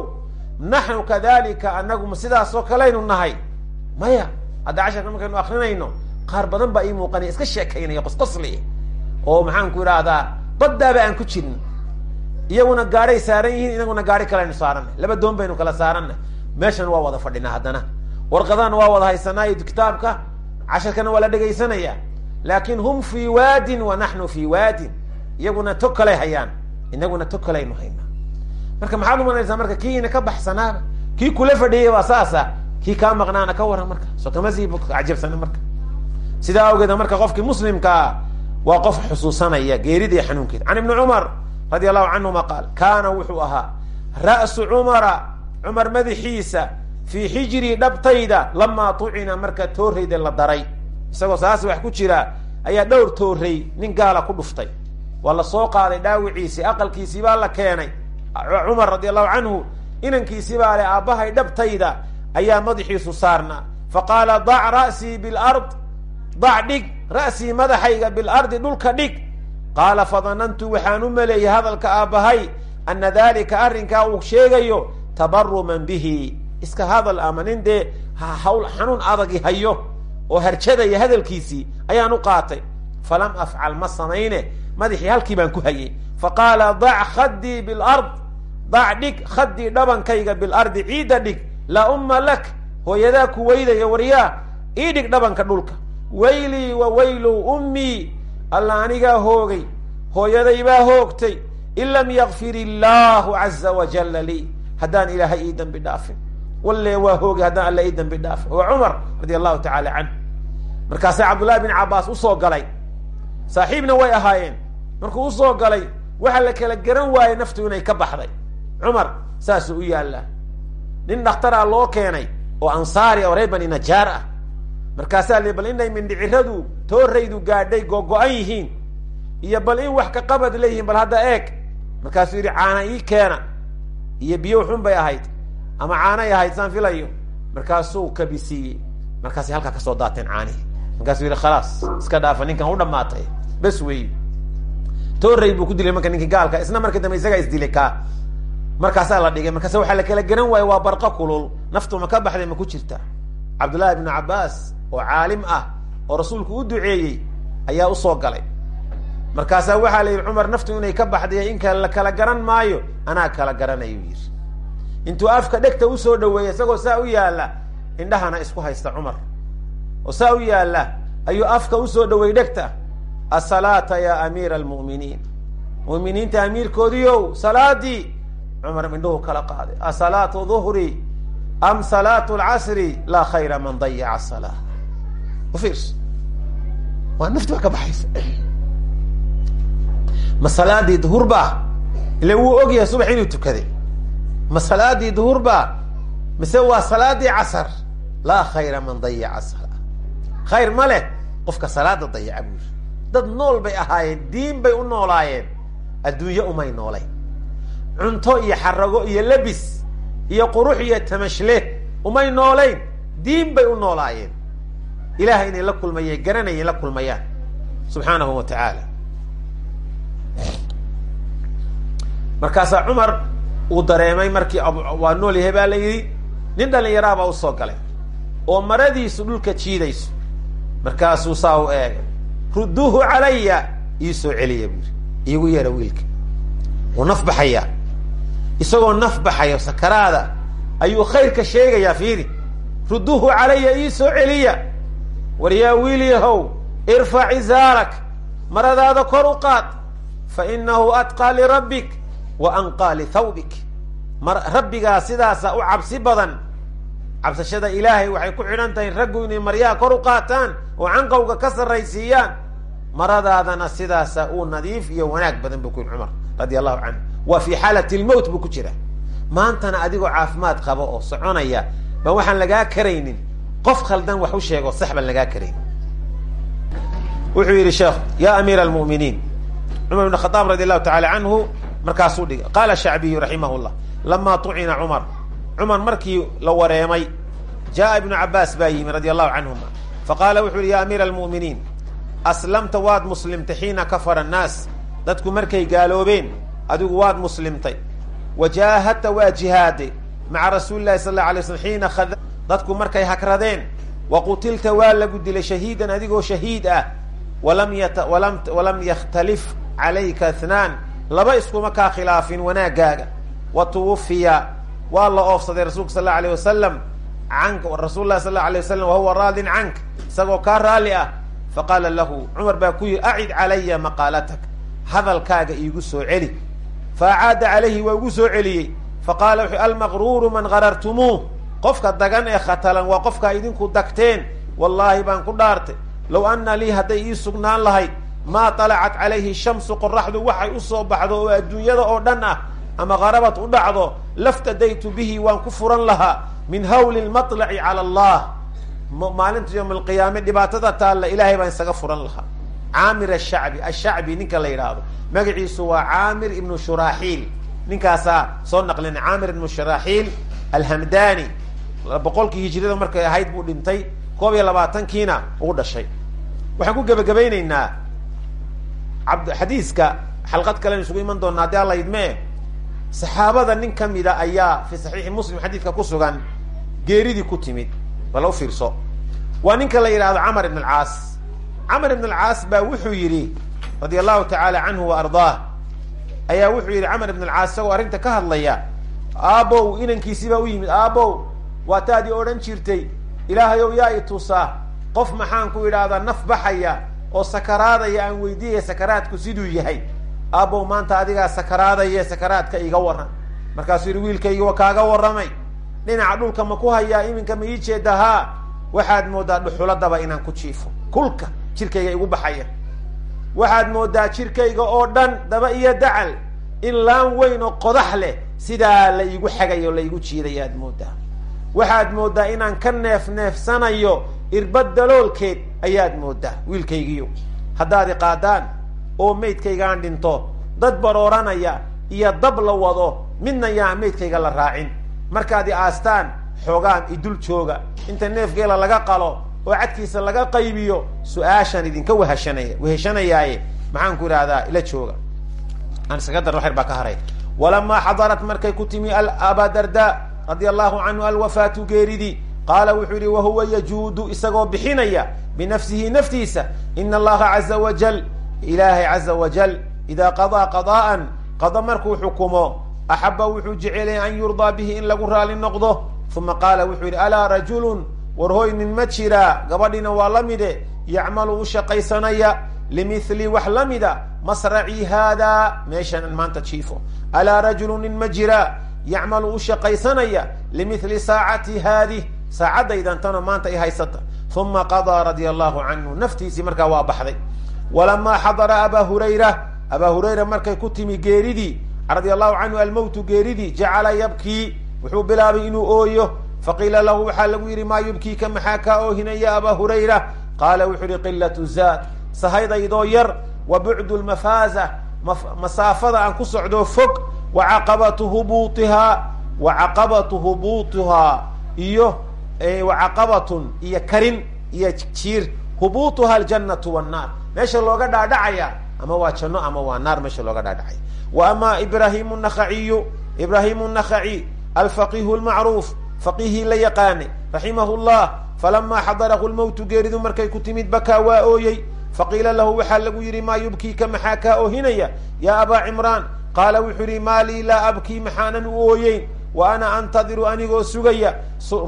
Naxnu kadalika anaguma sidaasoo kalaynu nahay. Maya hadda casharka markaynu akrinayno qaar badan baa ii muuqanaya iska sheekaynaya qosqosli. Oo maxaan ku idhaahdaa baddaaba aan ku jirin. Iyaguna gaadhay saaran yihiin inaguna gaari kalaynu saaranna laba doon baynu kala saaranna meeshan waa wada fadhinaa haddana. Warqadana waa wada haysanaa kitaabka casharkana waa la dhegaysanaya laakin hum fii waadin wa naxnu fii waadin. Iyaguna tog kalay hayaan inaguna tog haynaa. Marka maxaad umanaysaa marka kiina ka baxsanaaba kii kula fadhiyay waa saasa kii kaa maqnaana ka waran marka. Soo kama sii marka. Sidaa awgeed marka qofkii muslimkaa waa qof xusuusanaya geerida iyo xanuunkeeda can ibni cumar radi allahu canhuma qaal kaana wuxuu ahaa ra'su cumara cumar madaxiisa fii xijrii dhabtayda lamaa tucina marka toorayda la daray. Isagoo saas wax ku jira ayaa dhowr tooray nin gaala ku dhuftay. Waa la soo qaaday dhaawiciisii aqalkiisii baa la keenay. Cumar radi allahu canhu inankiisii baa le aabbahay dhabtayda ayaa madaxiisu saarnaa. Faqaala dac ra'sii bilard dac dhig ra'sii madaxayga bilardi dhulka dhig. Qaala fadanantu waxaan u maleeyay hadalka aabbahay ana dalika arrinkaa uu sheegayo tabaruman bihi. Iska hadal ama nin dee hawl xanuun adagi hayo oo harjadaya hadalkiisii ayaan u qaatay. Falam afcal ma samayne madaxii halkii baan ku hayay. Faqaala dac khadii bilard dac dhig khadii dhabankayga bilardi ciidda dhig laa umma lak. Hooyadaa ku weydaya waryaa ii dhig dhabanka dhulka. Waylii wa waylu ummii alla anigaa hoogay. Hooyaday baa hoogtay. In lam yakfir illaahu caza wajalla lii haddaan ilaahay ii dambi dhaafin. Walle waa hoogay haddaan alla ii dambi dhaafin. Waa cumar radi allahu tacaala canh markaasaa cabdullahi bin cabbaas u soo galay. Saaxiibna way ahaayeen. Markuu u soo galay waxaa la kala garan waayey naftu inay ka baxday. Cumar saasuu u yaallaa. Nin dhakhtaraa loo keenay oo ansaari oo reer bani najaar ah. Markaasaa li bal inay mindhiciradu tooraydu gaadhay googo-an yihiin. Iyo bal in wax ka qabad leeyihiin bal hadda eeg. Markaasuu yidhi caana ii keena iyo biyo xun bay ahayd ama caanay ahayd saan filayo. Markaasuu kabisiiyey markaasay halkaa ka soo daateen caanihi markaasuu yidhi khalaas iska dhaafa ninkan u dhamaatay bes wey tooray buu ku dilay marka ninkii gaalka isna markii dambe isagaa isdilay kaa markaasaa la dhigay. Markaas waxaa la kala garan waaye waa barqo kulul. Naftu ma ka baxday ma ku jirta. Cabdullahi ibnu cabbaas oo caalim ah oo rasuulku u duceeyey ayaa u soo galay markaasaa waxaa la yidhi cumar naftu inay ka baxday in kale la kala garan maayo. Anaa kala garanayu yidhi. Intuu afka dhegta u soo dhaweeyey isagoo saa u yaalla indhahana isku haysta cumar. Oo saa u yaalla ayuu afka u soo dhaweeyey dhegta. Asalaata ya amiira almu'miniin. Mu'miniinta amiirkoodiiow salaadii. Cumar indhuhu kala qaaday. Asalaatu duhri am salaatu lcasri laa khayra man dayaca salaa ufiirso waa nafti baa ka baxaysa ma salaadii duhur baa ila wuu ogyahay subax inuu tukaday ma salaadii duhur baa mise waa salaadii casar? Laa khayra man dayaca salaa khayr ma leh qofka salaada dayaca buu yiri dad nool bay ahaayeen diin bay u noolaayeen adduunye umay noolayn. Cunto iyo xarago iyo lebis iyo qurux iyo tamashle umay noolayn diin bay u noolaayeen. Ilahay inay la kulmayeen garanayay la kulmayaan. Subxaanahu wa tacaala markaasaa cumar uu dareemay markii waa nool yahay baa la yidhi nin dhalinyaraha baa u soo galay oo maradiisu dhulka jiidayso. Markaasuu saa u eegay rudduuhu calaya ii soo celiya buu yidhi iigu yeedha wiilka. Wuu naf baxayaa isagoo naf baxayo sakaraada ayuu khayrka sheegayaa fiiri rudduuhu calaya ii soo celiya. War yaa wiil yahow irfac izaarak maradaada kor u qaad fa inahu atqaa lirabbik wa anqaa lithawbik rabbigaa sidaasa u cabsi badan cabsashada ilaahay waxay ku xidhan tahay raggu inay maryaha kor u qaataan oo canqowga ka sarraysiiyaan. Maradaadana sidaasa uu nadiif iyo wanaag badan buu ku yidhi cumar radia allahu canhu. Waa fi xaalati lmowt buu ku jira. Maantana adigoo caafimaad qaba oo soconaya ba waxaan lagaa karaynin? Qof khaldan wax u sheego sax baan lagaa karaynin. Wuxuu yidhi sheekhu ya amiira almu'miniin. Cumar ibn khadaab radi allahu tacala canhu markaasuu dhigay. Qaala shacbiyu raximah llah lama tucina cumar. Cumar markii la wareemay jaa ibnu cabaas baa yimi radi allahu canhuma faqaala wuxuu yihi ya amiira almu'miniin aslamta waad muslimtay xiina kafara annaas? Dadku markay gaaloobeen adigu waad muslimtay. Wajaahadta waa jihaaday maca rasuuli lahi sal la alay slam khada dadku markay hakradeen wa qutilta waa lagu dilay shahiidan adigoo shahiid ah. Walam yata walam walam yakhtalif calayka ithnaan laba iskuma kaa khilaafin wanaagaaga wa tuwafiya waa la oofsaday rasulka sal allau alayh wasalam canka rasul lah sal lla alay wasalam wahuwa raadin canka isagoo kaa raalli ah. Faqaala lahu cumar baa ku yihi acid calaya maqaalatak hadalkaaga iigu soo celi. Fa acaada calayhi waa igu soo celiyey. Faqaala wuxuu almaqruuru man garartumuuh qofka dagan ee khatalan waa qofkaa idinku dagteen wallaahi baan ku dhaartay. Low anna lii hadday ii sugnaan lahayd maa talacat calayhi shamsu qoraxdu waxay u soo baxdo oo adduunyada oo dhan ah ama qarabad u dhacdo laftadaytu bihi waan ku furan lahaa min hawli lmatlaci cala allah. Maalinta yowma alqiyaame dhibaatada taalla ilaahay baan isaga furan lahaa. Caamir ashacbi ashacbi ninka la yidhaahdo. Magaciisu waa caamir ibnu shuraaxiil. Ninkaasaa soo naqlin caamir ibnu shuraaxiil alhamdani boqolkii hijrada markay ahayd buu dhintay koob iyo labaatankiina uu dhashay. Waxaan ku gebagabayneynaa xadiiska xalqad kalen isugu iman doona haddii alla idmee saxaabada nin kamida ayaa fi saxiixi muslim xadiidka ku sugan geeridii ku timid bala fiirso. Waa ninka la yidhahdo camar ibn alcaas. Camar ibn alcaas baa wuxuu yidhi radia allahu tacaala canhu wa ardaah ayaa wuxuu yidhi camar ibn alcaas isagoo arrinta ka hadlaya aabow inankiisii baa u yimid aabow waa taadii odhan jirtay ilaahayow yaa i qof maxaan ku idhaahdaa naf baxaya oo sakaraadaya aan weydiiyaya sakaraadku siduu yahay. Aabow maanta adigaa sakaraadaya sakaraadka iga warran. Markaasuu yidhi wiilkaygi wa kaaga warramay. Dhinaca dhulka ma ku hayaa iminka ma ii jeeda haa. Waxaad mooddaa dhuxuladaba inaan ku jiifo. Kulka jirkayga igu baxaya. Waxaad mooddaa jirkayga oo dhan daba iyo dacal. In laan weyn oo qodax leh sidaa la iigu xagayo la igu mooddaa waxaad mooddaa inaan ka neef neefsanayo irbad daloolkeed ayaad mooddaa wiilkaygiyo haddaad qaadaan oo maydkaygaan dhinto dad barooranaya iyo dab la wado midna yaa maydkayga la raacin. Markaad i aastaan xoogaan idul jooga. Inta neefgeela laga qalo oo cadkiisa laga qaybiyo su'aashaan idinka wahashanaya weheshanayaaye maxaan ku idhahdaa ila jooga. Baa ka haray. Walamaa xadarat markay ku timi aba darda radia allahu canhu alwafaatu geeridii qaala wuxuu yihi wahuwa yajuudu isagoo bixinaya binafsihi naftiisa ina allaha caza wajal ilaahay caza wajal idaa qadaa qadaa'an qado markuu xukumo axaba wuxuu jecelaya an yurdaa bihi in lagu raali noqdo. Uma qaala wuxuu yidhi alaa rajulun war hoy nin ma jiraa gabadhina waa la mide yacmalu u shaqaysanaya limithli wax la mida meeshan maanta jiifo. Alaa rajulun nin ma shaqaysanaya limithli saacati haadih saacadaydan tano maanta i haysata. Uma qadaa radia allahu canhu. Naftiisii markaa waa baxday. Walamaa xadara abaa hurayra. Abaa hurayra markay ku timi geeridii radia allahu canhu almowtu geeridii jacala yabkii. Wuxuu bilaabay inuu ooyo. Faqiila lahu waxaa lagu yidhi maa yubkiika maxaa kaa oohinaya abaa hurayra? Qaala wuxuu yihi qilatu zaad. Sahaydaydoo yar wa bucdu lmafaaza masaafada aan ku socdoo fog. Wa caqabatu hubuutihaa. Wa caqabatu hubuutihaa. Iyo wa caqabatun iyo karin iyo jiir. Hubuutuha aljannatu wannaar meesha looga dhaadhacaya ama waa janno ama waa naar meesha looga dhaadhacaya. Wa ama ibraahimu nakaciyu ibraahimu nakaci alfaqihu lmacruuf faqihii la yaqaanay raximahu llah falamaa xadarahu lmowtu geeridu markay ku timid bakaa waa ooyey. Faqiila lahu waxaa lagu yidhi maa yubkiika maxaa kaa oohinaya? Yaa abaa cimraan. Qaala wuxuu yihi maa lii laa abkii maxaanan u ooyeyn wa ana antadiru anigoo sugaya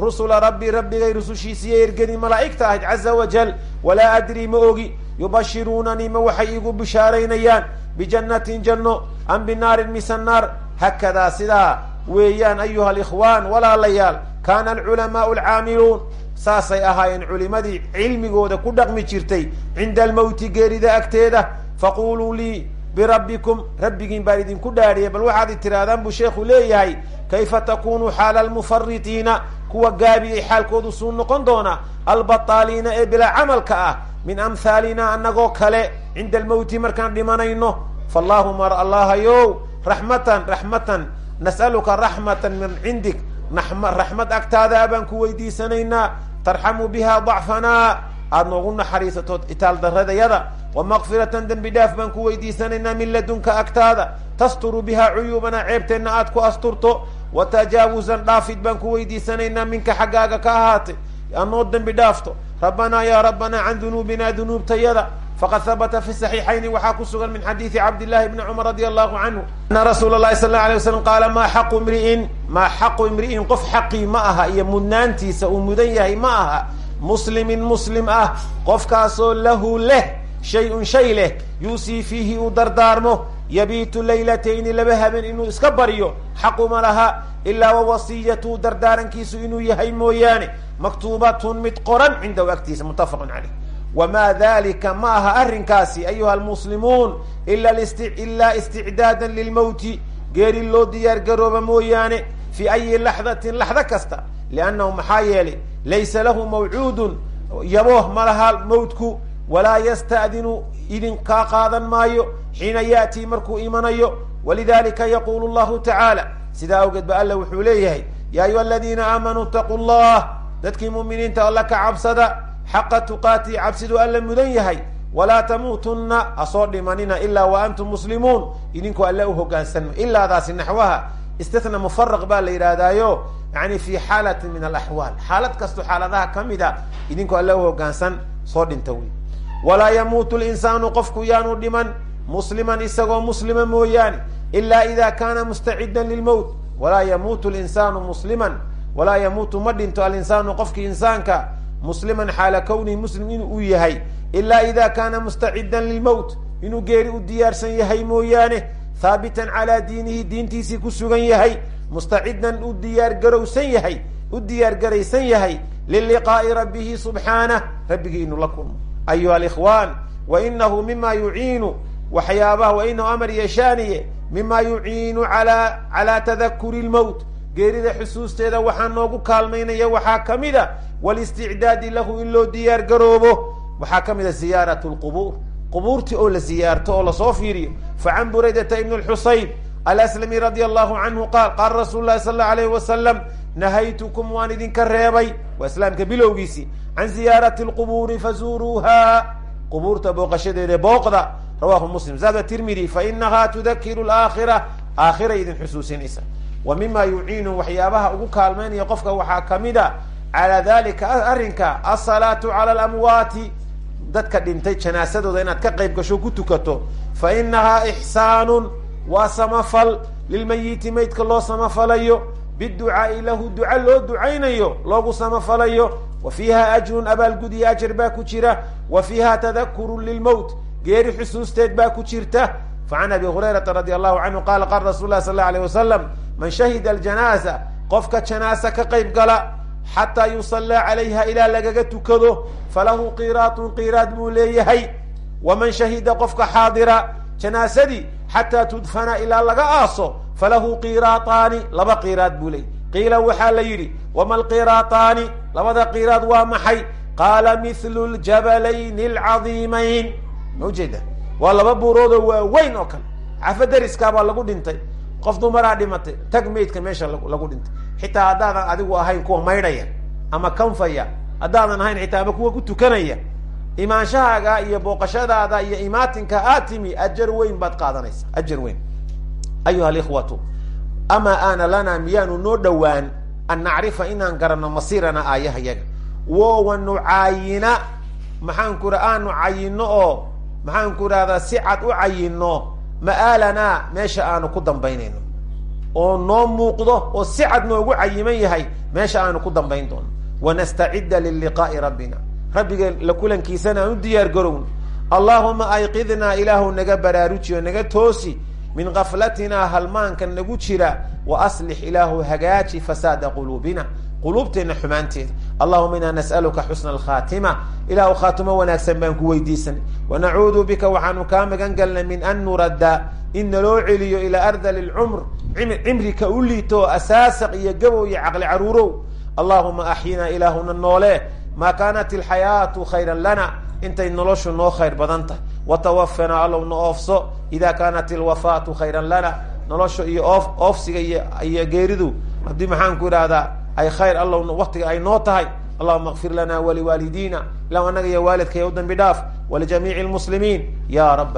rusula rabbi rabbigay rusushiisiiyo ergedi malaa'igta ahayd caza wajal walaa adrii ma ogi yubashiruunanii ma waxay iigu bishaaraynayaan bijannatin janno am binaarin mise naar hakadaa sidaa weeyaan ayuha alikhwaan walaalayaal kaana alculamaau alcaamiluun saasay ahaayeen culimadii cilmigooda ku dhaqmi jirtay cinda almowti geerida agteeda faquluu lii birabbikum rabbigiin baan idinku dhaadhiyay bal waxaad i tihaahdaan buu sheekhu leeyahay kayfa takunu xaala almufaritiina kuwa gaabiyay xaalkoodu suu noqon doona albataaliina ee bilaa camalka ah min amhaalina anagoo kale cinda almowti markaan dhimanayno faallahuma allahayow raxmatan raxmatan nas'aluka raxmatan min cindik raxmad agtaada baan ku weydiisanaynaa tarxamu biha dacfanaa aada noogu naxariisato itaal daradayada wa makfiratan dembi dhaaf baan ku weydiisanaynaa min ladunka agtaada tasturu biha cuyuubana ceebteenna aad ku asturto wa tajaawuzan dhaafid baan ku weydiisanaynaa minka xaggaaga ka ahaatay anoo dembi dhaafto rabbanaa yaa rabbanaa can dunuubina dunuubtayada faqad habata fi saxiixayni waxaa ku sugan min xadiidi cabdillahi bni cumar radi allahu canhu ana rasuula lahi sal la alay waslam qaala maa xaqu imri'in maa xaqu imri'in qof xaqii ma aha iyo mudnaantiisa uu mudan yahay ma aha muslimin muslim ah qofkaasoo lahu leh shay-un shay leh yuusii fiihi uu dardaarmo yabiitu laylatayni laba habeen inuu iska baryo xaquma laha ilaa wawasiyatu dardaarankiisu inuu yahay mooyaane maktuubatun mid qoran cindahu agtiisa muttafaqun caleyh wamaa dalika ma aha arrinkaasi ayuha almuslimuun ilaa isticdaadan lilmowti geeri loo diyaar garooba mooyaane fi ayi laxdatin laxdo kasta liannahu maxaa yeelay laysa lahu mawcuudun yabooh ma laha walaa yasta'dinu idin kaa qaadan maayo xiina ya'tii markuu imanayo. Walidalika yaqulu llahu tacaala. Sidaa awgeed ba alla wuxuu leeyahay ya ayuha aladiina aamanuu itaquu llah dadkii mu'miniinta alla ka cabsada xaqa tuqaati cabsiduu alla mudan yahay. Walaa tamuutunna hasoo dhimanina ilaa wa antum muslimuun. Idinkoo alle u hogaansanma ilaadaasi naxwaha. Istithna mufaraq baa la yidhaahdaayo yani fi xaalatin min alaxwaal xaalad kasto xaaladaha ka mid a idinkoo alle u hogaansan soo dhinta wey walaa yamuutu linsaanu qofku yaanu dhiman musliman isagoo muslima mooyaane ila ida kana mustacidan lilmowt walaa yamuutu linsaanu musliman walaa yamuutu ma dhinto alinsaanu qofkii insaanka musliman xaala kownihi muslim in uu yahay ila ida kana mustacidan lilmowt inuu geeri u diyaarsan yahay mooyaane haabitan calaa diinihi diintiisii ku sugan yahay mustacidan u diyaargarowsan yahay u diyaargaraysan yahay liliqaa'i rabbihi subxaanah rabbigii inuu la kulmo ayuha alikhwaan wa inahu mima yuciinu waxyaabaha wa inahu amar yeeshaaniye mima yuciinu ala calaa tadakuri lmowt geerida xusuusteeda waxaa noogu kaalmaynaya waxaa ka mid a walisticdaadi lahu in loo diyaar garoobo waxaa ka mid a ziyaarat lqubuur qubuurtii oo la ziyaarto oo la soo fiiriyo facan buraydata ibn lxusayb alaslami radia allahu canhu qaal qaala rasuulu lahi sal allau alayh wasalam nahaytukum waan idinka reebay waa islaamka bilowgiisii can ziyaarati lqubuuri fazuuruuha qubuurta booqashadeeda booqda rawahu muslim zaada tirmidi fainaha tudakiru laakhira aakhiray idin xusuusinaysa wa mima yuciinu waxyaabaha ugu kaalmaynaya qofka waxaa ka mid a calaa dalika arrinka asalaatu cala alamwaati dadka dhintay janaasadooda inaad ka qayb gasho ku tukato fa inahaa ixsaanun waa samafal lilmayiti maydka loo samafalayo biducaai lahu duca loo ducaynayo loogu samafalayo wa fiiha ajrun abaalgud iyo ajar baa ku jira wa fiiha tadakurun lilmowt geeri xusuusteed baa ku jirta facan abi hurayrata radi allahu canhu qala qaala rasul lah sal la alayh wasalam man shahida aljanaasa qofka janaasa ka qayb gala xataa yusallaa calayha ilaa lagaga tukado falahu qiraatun qiraad buu leeyahay waman shahida qofka xaadira janaasadii xataa tudfana ilaa laga aaso falahu qiraataani laba qiraad buu leeyay qiila waxaa la yidhi wama alqiraataani labada qiraad waa maxay? Qaala mithlu ljabalayni alcadiimayn. Ma ujeeda waa laba buuroodoo waaweyn oo kale. Cafa dariskaabaa lagu dhintay. Qof dumaraa dhimatay. Tag maydka meesha lagu dhintay. Xitaa haddaadan adigu ahayn kuwa maydhaya ama kanfaya haddaadan ahayn xitaa ama kuwa ku tukanaya imaanshahaaga iyo booqashadaada iyo imaatinka aad timi ajar weyn baad qaadanaysa ajar weyn. Ayuha alikhwatu amaa aana lana miyaanu noo dhowaan an nacrifa inaan garanno masiirana aayahayaga wowa nucaayina maxaan ku aanu cayino oo maxaan ku rahdaa si cad u cayino ma'aalanaa meesha aanu ku dambaynayno. Oo noo muuqdo oo si cad noogu cayiman yahay meesha aanu ku dambayn doono. Wanastacida liliqaa'i rabbina. Rabbiga la kulankiisana aan u diyaar garowno allahuma ayqidnaa ilaahu naga baraarujiyo naga toosi min gaflatinaa halmaanka nagu jira wa aslix ilaahu hagaaji fasaada quluubina. Quluubteenna xumaanteeda allahuma inaa nas'aluka xusna alkhaatima ilaahu khaatimo wanaagsan baan ku weydiisanay wanacuudu bika waxaanu kaa magan galnay min an nuradda. In naloo celiyo ilaa ardali lcumr cimrika u liito asaasaq iyo gabow iyo caqli caruurow. Allahuma axyinaa ilaahuna noole. Maa kaanat ilxayaatu khayran lana. Intay noloshu noo khayr badan tahay watawafana allow na oofso ida kaanat ilwafaatu khayran lana nolosha iyo oof oofsiga iyo iyo geeridu haddii maxaan ku idhahdaa ay khayr allow waktiga ay noo tahay allahuma kfir lana waliwaalidina ilah anaga iyo waalidkaya u dambi dhaaf walijamiici lmuslimiin ya rab